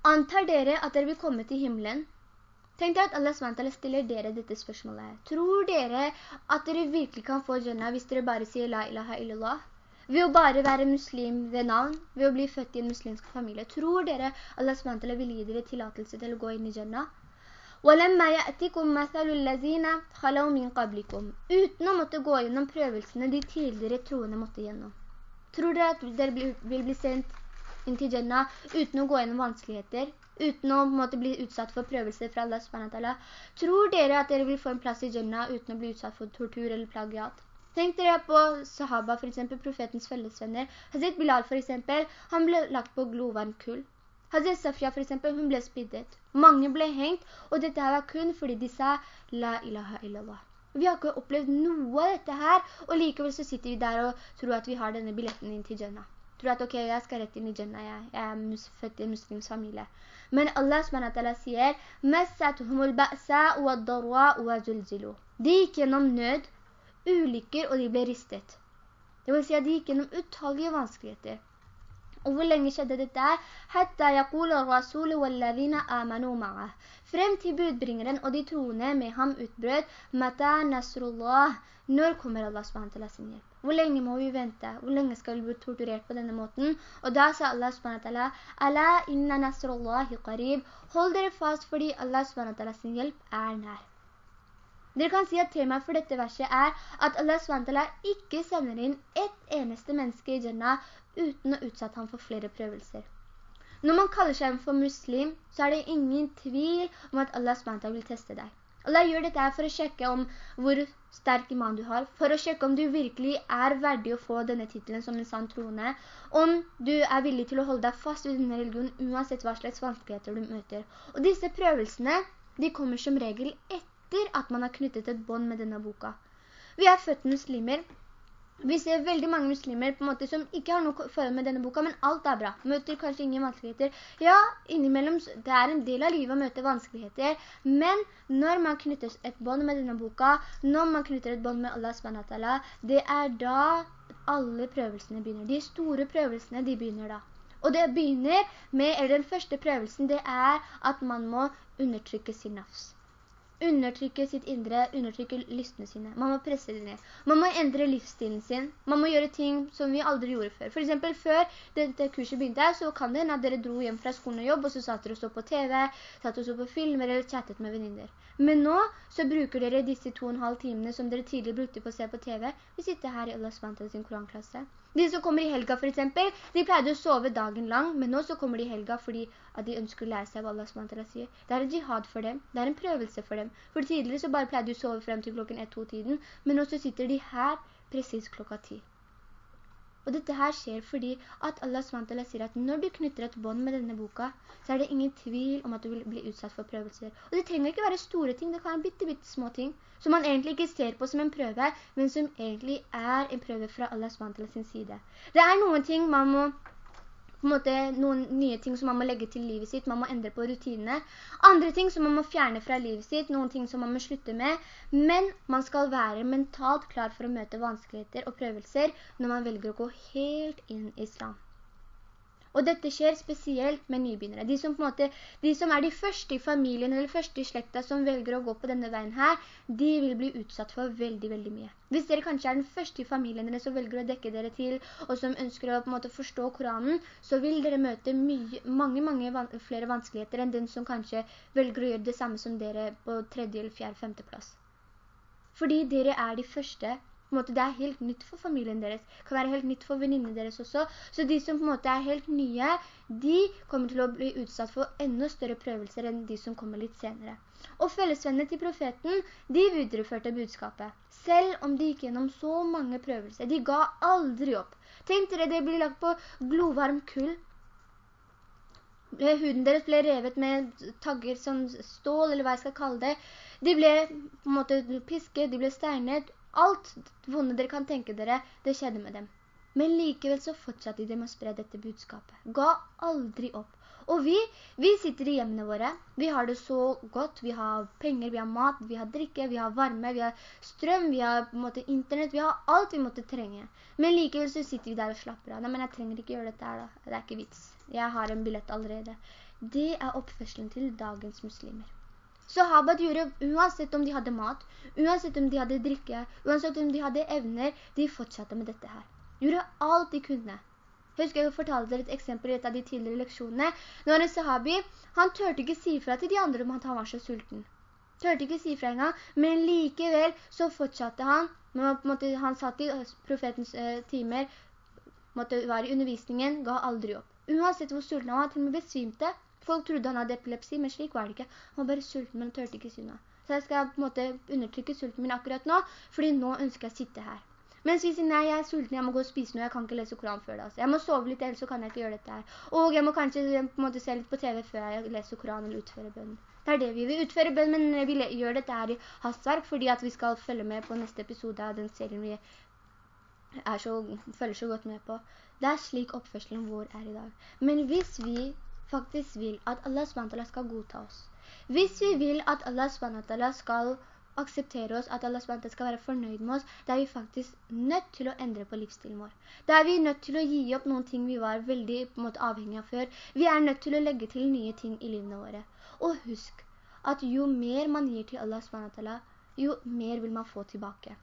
A: Antar dere at dere vil komme til himmelen, Tenk deg at Allah SWT stiller dere dette spørsmålet her. Tror dere at dere virkelig kan få Jannah hvis dere bare sier La ilaha illallah? Ved å bare være muslim ved navn, ved å bli født i en muslimsk familie. Tror dere Allah SWT vil gi dere tillatelse til å gå inn i Jannah? وَلَمَّا يَأْتِكُمْ مَثَلُ الَّذِينَ خَلَوْ مِنْ قَبْلِكُمْ Uten å måtte gå gjennom prøvelsene de tidligere troende måtte gjennom. Tror dere at dere vil bli sendt inn til Jannah uten å gå gjennom vanskeligheter? Uten å måte, bli utsatt for prøvelser fra Allah SWT. Tror dere at dere vil få en plass i Jannah uten å bli utsatt for tortur eller plagiat? Tenk dere på sahaba, for eksempel profetens fellesvenner. Hazret Bilal, for eksempel, han ble lagt på glovarm kull. Hazret Safia, for eksempel, hun ble spiddet. Mange ble hengt, og dette var kun fordi de sa La ilaha illallah. Vi har ikke opplevd noe av dette her, og likevel så sitter vi der og tror at vi har denne billetten inn til Jannah. Tror at, ok, jeg skal rett inn i Jannah, jeg, jeg er født i en muslims familie. Men Allah SWT sier «Messatuhumul ba'sa wa darwa wa zulzilu». De gikk gjennom nød, ulykker, og de ble ristet. Det vil si at de gikk gjennom utallige vanskeligheter. Og hvor lenge skjedde dette her? Hatta yaqula rasulu wallavina amanu ma'ah. Frem til budbringeren og de troende med ham utbrød, Mata nasrullah. Når kommer Allah SWT sin hjelp? Hvor lenge må vi vente? Hvor lenge skal vi bli torturert på denne måten? Og da sa Allah SWT, Ala inna nasrullahi qarib. Hold dere fast fordi Allah SWT sin hjelp er nær. Dere kan si at temaet for dette verset er at Allah SWT ikke sender inn ett eneste menneske i Jannah uten å utsette ham for flere prøvelser. Når man kaller seg for muslim, så er det ingen tvil om at Allah SWT vil teste deg. Allah gjør dette for å sjekke om hvor sterk iman du har, for å sjekke om du virkelig er verdig å få denne titelen som en sann troende, om du er villig til å holde deg fast ved denne religionen, uansett hva slags vanskeligheter du møter. Og disse prøvelsene, de kommer som regel etter at man har knyttet et bånd med denne boka. Vi er født muslimer, vi ser veldig mange muslimer på en måte som ikke har noe forhold med denne boka, men alt er bra. Møter kanskje ingen vanskeligheter. Ja, innimellom, det er en del av livet å møte vanskeligheter, men når man knytter et bånd med denne boka, når man knytter et bånd med Allah SWT, det er da alle prøvelsene begynner. De store prøvelsene, de begynner da. Og det begynner med, eller den første prøvelsen, det er at man må undertrykke sin nafs undertrykke sitt indre, undertrykke lystene sine. Man må presse det ned. Man må endre livsstilen sin. Man må gjøre ting som vi aldri gjorde før. For eksempel før dette kurset begynte, så kan det at dere dro hjem fra skolen og jobb, og så satt dere og så på TV, satt og så på filmer eller chattet med venninner. Men nå så bruker dere disse to og en halv timene som dere tidligere brukte på å se på TV. Vi sitter her i Allah SWT sin koranklasse. De som kommer i helga for eksempel, de pleide å sove dagen lang, men nå så kommer de i helga fordi at de ønsker å lære seg hva Allah SWT sier. Det er en jihad for dem, det er en prøvelse for dem. For tidligere så bare pleide de å sove frem til klokken 1-2 tiden, men nå så sitter de her precis klokka 10. Og dette her skjer fordi at Allah SWT sier at når du knytter et bånd med denne boka, så er det ingen tvil om at du vil bli utsatt for prøvelser. Og det trenger ikke være store ting, det kan være bitte, bitte små ting som man egentlig ikke ser på som en prøve, men som egentlig er en prøve fra Allah SWT sin side. Det er noen ting man må på en måte noen nye ting som man må legge til livet sitt, man må endre på rutinene. Andre ting som man må fjerne fra livet sitt, noen ting som man må slutte med, men man skal være mentalt klar for å møte vanskeligheter og prøvelser når man velger å gå helt inn i islam. Og dette skjer spesielt med nybegynnere. De som, måte, de som er de første i familien eller første i slekta som velger å gå på denne veien her, de vil bli utsatt for veldig, veldig mye. Hvis dere kanskje er den første i familien dere som velger å dekke dere til, og som ønsker å måte forstå Koranen, så vil dere møte mye, mange, mange van flere vanskeligheter enn den som kanskje velger å gjøre det samme som dere på tredje eller fjerde, femte plass. Fordi dere er de første måte, det er helt nytt for familien deres. Det kan være helt nytt for venninnene deres også. Så de som på en måte er helt nye, de kommer til å bli utsatt for enda større prøvelser enn de som kommer litt senere. Og fellesvennene til profeten, de videreførte budskapet. Selv om de gikk gjennom så mange prøvelser. De ga aldri opp. Tenk dere, det blir lagt på glovarm kull. Huden deres ble revet med tagger som stål, eller hva jeg skal kalle det. De ble på en måte pisket, de ble steinet, Alt vonde dere kan tenke dere, det skjedde med dem. Men likevel så fortsatte de med å spre dette budskapet. Ga aldri opp. Og vi, vi sitter i hjemmene våre. Vi har det så godt. Vi har penger, vi har mat, vi har drikke, vi har varme, vi har strøm, vi har måte, internett, vi har alt vi måtte trenge. Men likevel så sitter vi der og slapper av. Nei, men jeg trenger ikke gjøre dette her da. Det er ikke vits. Jeg har en billett allerede. Det er oppførselen til dagens muslimer. Sahaba gjorde, uansett om de hadde mat, uansett om de hadde drikke, uansett om de hadde evner, de fortsatte med dette her. Gjorde alt de kunne. Jeg husker jeg fortalte dere et eksempel i et av de tidligere leksjonene. Når en sahabi, han tørte ikke si fra til de andre om at han var så sulten. Tørte ikke si fra engang, men likevel så fortsatte han. Måte, han satt i profetens eh, timer, måtte være i undervisningen, ga aldri opp. Uansett hvor sulten han var, til og med besvimte, Folk trodde han hadde epilepsi, men slik var det ikke. Han var bare sulten, men tørte ikke synne. Så jeg skal på en måte undertrykke sulten min akkurat nå, fordi nå ønsker jeg å sitte her. Mens vi sier, nei, jeg er sulten, jeg må gå og spise noe, jeg kan ikke lese Koran før det. Altså. Jeg må sove litt, ellers så kan jeg ikke gjøre dette her. Og jeg må kanskje på en måte se litt på TV før jeg leser Koran eller utfører bønnen. Det er det vi vil utføre bønn, men vi gjør dette her i hastverk, fordi at vi skal følge med på neste episode av den serien vi så, følger så godt med på. Det er slik oppførselen vår er i dag. Men hvis vi faktisk vil at Allah SWT skal godta oss. Hvis vi vil at Allah SWT skal akseptere oss, at Allah SWT skal være fornøyd med oss, da er vi faktisk nødt til å endre på livsstilen vår. Da er vi nødt til å gi opp noen ting vi var veldig måte, avhengig av før. Vi er nødt til å legge til nye ting i livene våre. Og husk at jo mer man gir til Allah SWT, jo mer vil man få tilbake.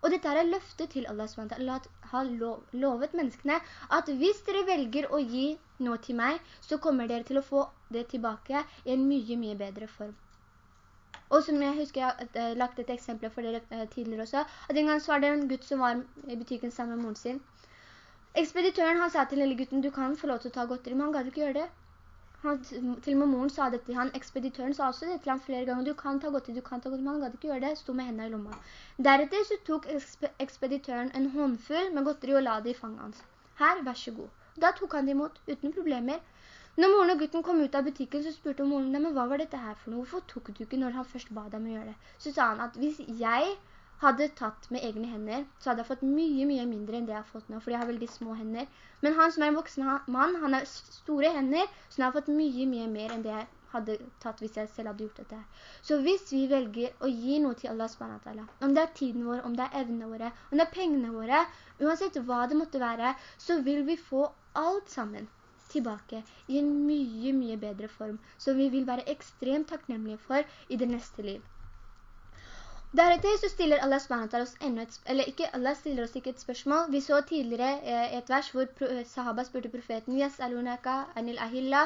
A: Og dette er løftet til Allah SWT. Allah har lovet menneskene at hvis dere velger å gi noe til meg, så kommer dere til å få det tilbake i en mye, mye bedre form. Og som jeg husker jeg har uh, lagt et eksempel for dere uh, tidligere også, at en gang så var det en gutt som var i butikken sammen med moren sin. Ekspeditøren han sa til lille gutten, du kan få lov til å ta godteri, men han gadd ikke gjøre det. Han, til og med moren sa det til han, ekspeditøren sa også det til han flere ganger, du kan ta godteri, du kan ta godteri, men han gadd ikke gjøre det, stod med hendene i lomma. Deretter så tok ekspeditøren en håndfull med godteri og la det i fanget hans. Her, vær så god. Da tok han det imot, uten problemer. Når moren og gutten kom ut av butikken, så spurte moren dem, men hva var dette her for noe? Hvorfor tok du ikke når han først ba dem å gjøre det? Så sa han at hvis jeg hadde tatt med egne hender, så hadde jeg fått mye, mye mindre enn det jeg har fått nå, fordi jeg har veldig små hender. Men han som er en voksen mann, han har store hender, så han har fått mye, mye mer enn det jeg hadde tatt hvis jeg selv hadde gjort dette. Så hvis vi velger å gi noe til Allah SWT, om det er tiden vår, om det er evnene våre, om det er pengene våre, uansett hva det måtte være, så vil vi få alt sammen tilbake i en mye, mye bedre form, som vi vil være ekstremt takknemlige for i det neste liv. Deretter så stiller Allah SWT oss enda et, eller ikke, Allah stiller oss ikke et spørsmål. Vi så tidligere eh, et vers hvor sahaba spurte profeten, «Yas'alunaka anil ahilla»,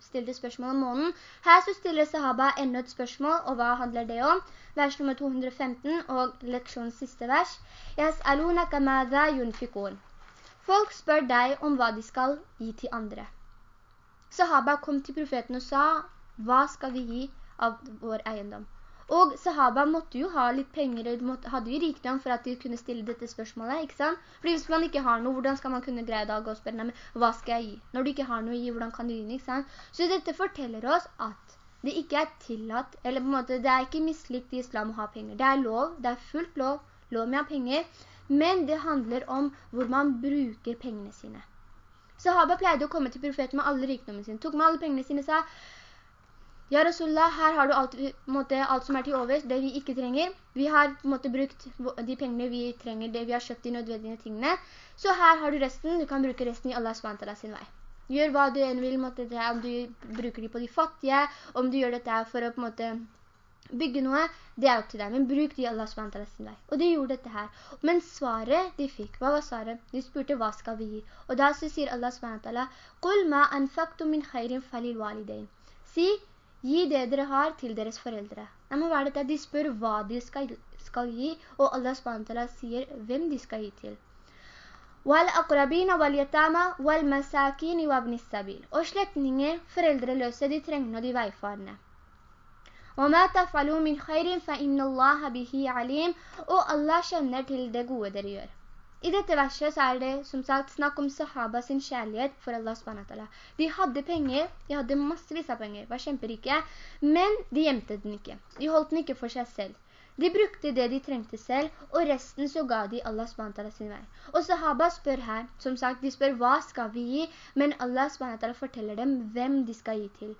A: stilte spørsmål om månen. Her så stiller sahaba enda et spørsmål, og hva handler det om? Vers nummer 215 og leksjonens siste vers. «Yas'alunaka madha yunfikun». Folk spør deg om hva de skal gi til andre. Sahaba kom til profeten og sa, hva skal vi gi av vår eiendom? Og sahaba måtte jo ha litt penger, hadde jo rikdom for at de kunne stille dette spørsmålet, ikke sant? Fordi hvis man ikke har noe, hvordan skal man kunne greie dag og spørre, men hva skal jeg gi? Når du ikke har noe å gi, hvordan kan du gi ikke sant? Så dette forteller oss at det ikke er tillatt, eller på en måte, det er ikke mislikt i islam å ha penger. Det er lov, det er fullt lov, lov med å ha penger, men det handler om hvor man bruker pengene sine. Sahaba pleide å komme til profeten med alle rikdommene sine, tok med alle pengene sine sa, «Ja, Rasulullah, her har du alt, måte, alt, som er til over, det vi ikke trenger. Vi har måte, brukt de pengene vi trenger, det vi har kjøpt de nødvendige tingene. Så her har du resten, du kan bruke resten i Allah SWT sin vei. Gjør hva du enn vil, måte, det, om du bruker de på de fattige, om du gjør dette for å på måte bygge noe, det er opp til deg, men bruk de Allah SWT sin vei. Og de gjorde dette her. Men svaret de fikk, hva var svaret? De spurte, hva skal vi gi? Og da sier Allah SWT, «Qul ma anfaktum min khairin falil walidein». Si, gi det dere har til deres foreldre. Nei, men hva er dette? De spør hva de skal, skal gi, og Allah SWT sier hvem de skal gi til. «Wal-aqrabina wal-yatama wal-masakini wabni sabil». Og slektninger, foreldreløse, de trengende og de veifarende. وَمَا تَفْعَلُوا مِنْ خَيْرٍ فَإِنَّ اللَّهَ بِهِ عَلِيمٌ Og Allah kjenner til det gode dere gjør. I dette verset så er det som sagt snakk om sahaba sin kjærlighet for Allah SWT. De hadde penger, de hadde massevis av penger, var kjemperike, men de gjemte den ikke. De holdt den ikke for seg selv. De brukte det de trengte selv, og resten så ga de Allah SWT sin vei. Og sahaba spør her, som sagt, de spør hva skal vi gi, men Allah SWT forteller dem hvem de skal gi til.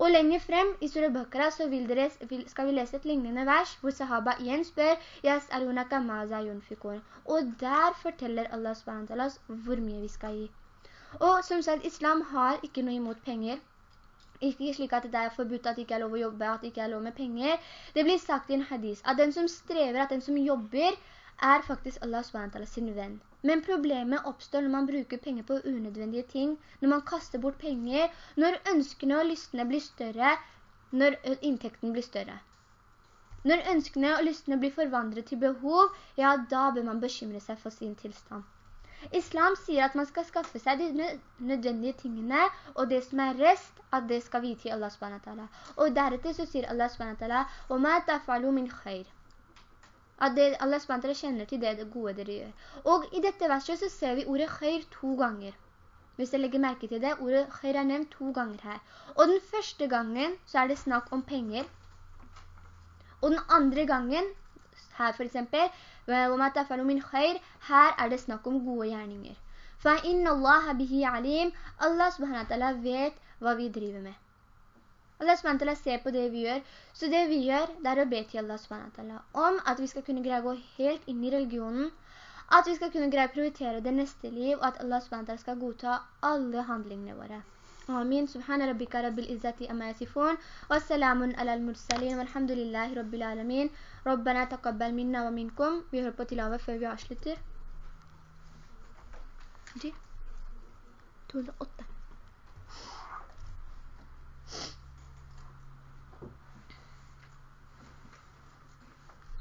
A: Og lenger frem i Surah Bakra så dere, skal vi lese et lignende vers hvor sahaba igjen spør «Yas'alunaka maza yunfikun». Og der forteller Allah SWT hvor mye vi skal gi. Og som sagt, islam har ikke noe imot penger. Ikke slik at det er forbudt at det ikke er lov å jobbe, at det ikke er lov med penger. Det blir sagt i en hadis at den som strever, at den som jobber, er faktisk Allah SWT sin venn. Men problemet oppstår når man bruker penger på unødvendige ting, når man kaster bort penger, når ønskene og lystene blir større, når inntekten blir større. Når ønskene og lystene blir forvandret til behov, ja, da bør man bekymre seg for sin tilstand. Islam sier at man skal skaffe seg de nødvendige tingene, og det som er rest, at det skal vi til Allah s.w.t. Og deretter så sier Allah s.w.t. wa ta'ala, «Og ma tafa'lu min khair» at det, Allah SWT kjenner til det, det gode dere gjør. Og i dette verset så ser vi ordet khair to ganger. Hvis jeg legger merke til det, ordet khair er nevnt to ganger her. Og den første gangen så er det snakk om penger. Og den andre gangen, her for eksempel, her er det snakk om gode gjerninger. فَإِنَّ اللَّهَ بِهِ عَلِيمٌ Allah subhanahu wa ta'ala vet hva vi driver med. Allah SWT ser på det vi gjør. Så det vi gjør, det er å be til Allah SWT om at vi skal kunne greie å gå helt inn i religionen, at vi skal kunne greie å prioritere det neste liv, og at Allah SWT skal godta alle handlingene våre. آمين سبحان ربك رب العزة أما يصفون والسلام على المرسلين والحمد لله رب العالمين ربنا تقبل منا ومنكم Vi hører på tilave før vi avslutter. Ferdig? 208.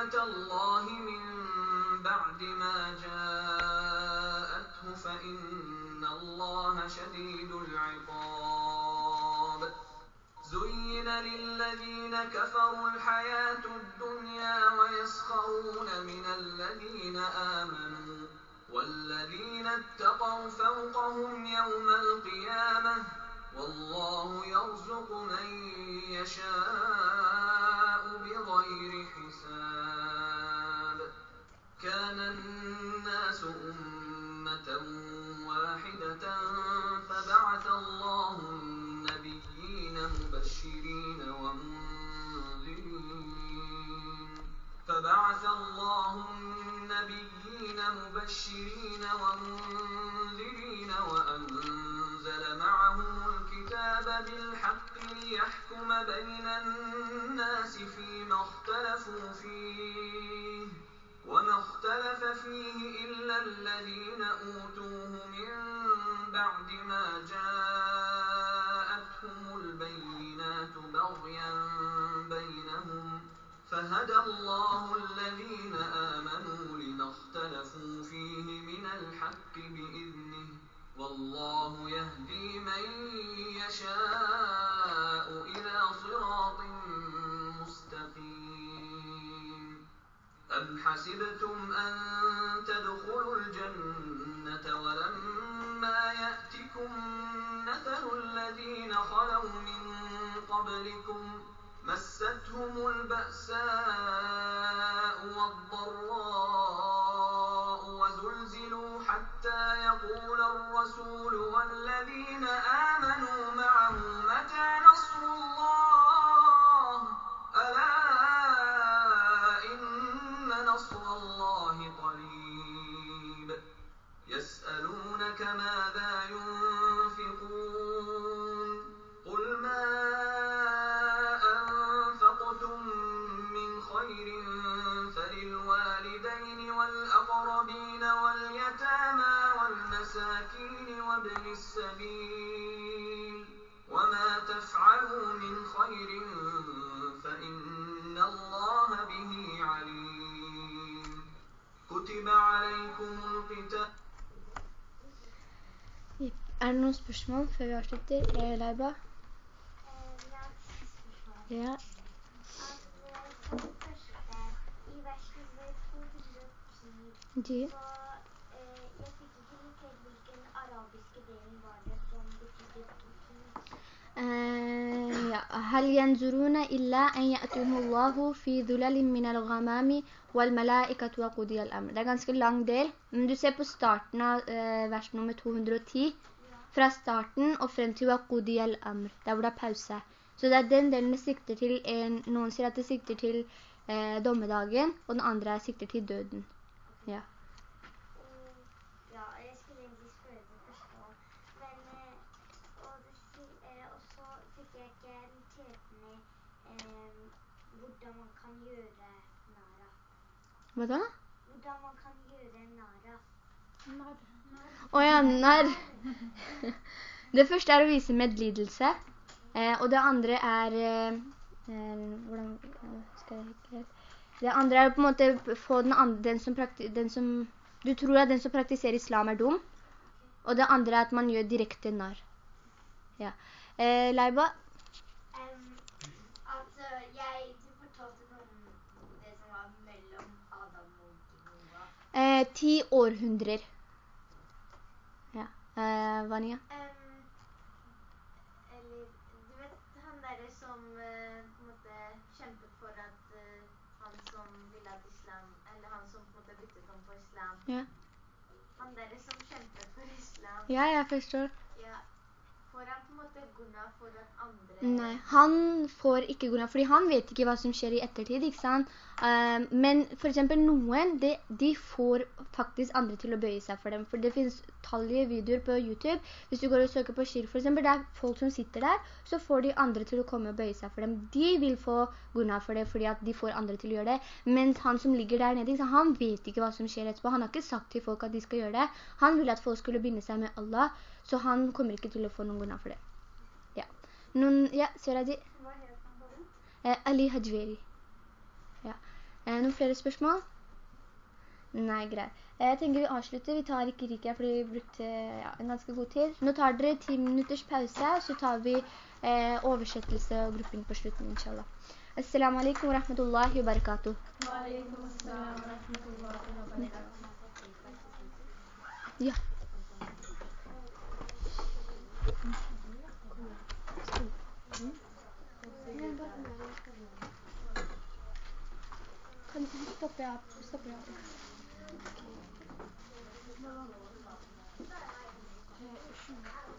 B: نعمة الله من بعد ما جاءته فإن الله شديد العقاب. زين للذين كفروا الحياة الدنيا ويسخرون من الذين آمنوا والذين اتقوا فوقهم يوم القيامة والله يرزق من يشاء.
C: var det som betydde to.
A: آه، ja. هل ينظرون إلا أن يأتهم الله في ذلل من الغمام والملائكة وقضي الأمر. Det er ganske lang del, men du ser på starten av eh, vers nummer 210, fra starten og frem til Waqudi al-Amr, der hvor det er pause. Så det er den delen det sikter til, en, noen sier at det sikter til eh, dommedagen, og den andre er sikter til døden. Ja.
C: hvordan man kan gjøre nara.
A: Hva da?
C: Hvordan man kan gjøre nara.
A: Nara ja, narr. Det første er å vise medlidelse, eh, og det andre er... Eh, eh, hvordan skal jeg ikke? Det andre er å på en måte få den, andre, den, som den som... Du tror at den som praktiserer islam er dum, og det andre er at man gjør direkte narr. Ja. Eh, Leiba?
C: altså, jeg, fortalte noe om det som var mellom Adam og Noah.
A: Eh, ti århundrer. Eh, Vania?
C: Um, eller, du vet, han der som uh, på en måte kjempet for at uh, han som ville at islam, eller han som på en måte byttet om på islam,
A: Ja.
C: han der som kjempet for islam,
A: Ja, jeg forstår.
C: Får han på en måte guna for at andre...
A: Nei, han får ikke guna, fordi han vet ikke hva som skjer i ettertid, ikke sant? Eh, men for eksempel noen, de, de får faktisk andre til å bøye seg for dem, for det finnes tallige videoer på YouTube. Hvis du går og søker på shirk, for eksempel, det er folk som sitter der, så får de andre til å komme og bøye seg for dem. De vil få guna for det, fordi at de får andre til å gjøre det, mens han som ligger der nede, sant? han vet ikke hva som skjer etterpå. Han har ikke sagt til folk at de skal gjøre det. Han vil at folk skulle binde seg med Allah, så han kommer ikke til å få noen gunna for det. Ja. Noen, ja, Seraji?
C: Hva heter han?
A: Eh, Ali Hajveri. Ja. Eh, noen flere spørsmål? Nei, greit. Eh, Jeg tenker vi avslutter. Vi tar ikke Rika, fordi vi brukte ja, en ganske god tid. Nå tar dere 10 minutters pause, så tar vi eh, oversettelse og grupping på slutten, inshallah. Assalamu alaikum wa rahmatullahi wa barakatuh. Ja. Kan du stoppe av? Stoppe av. Eh,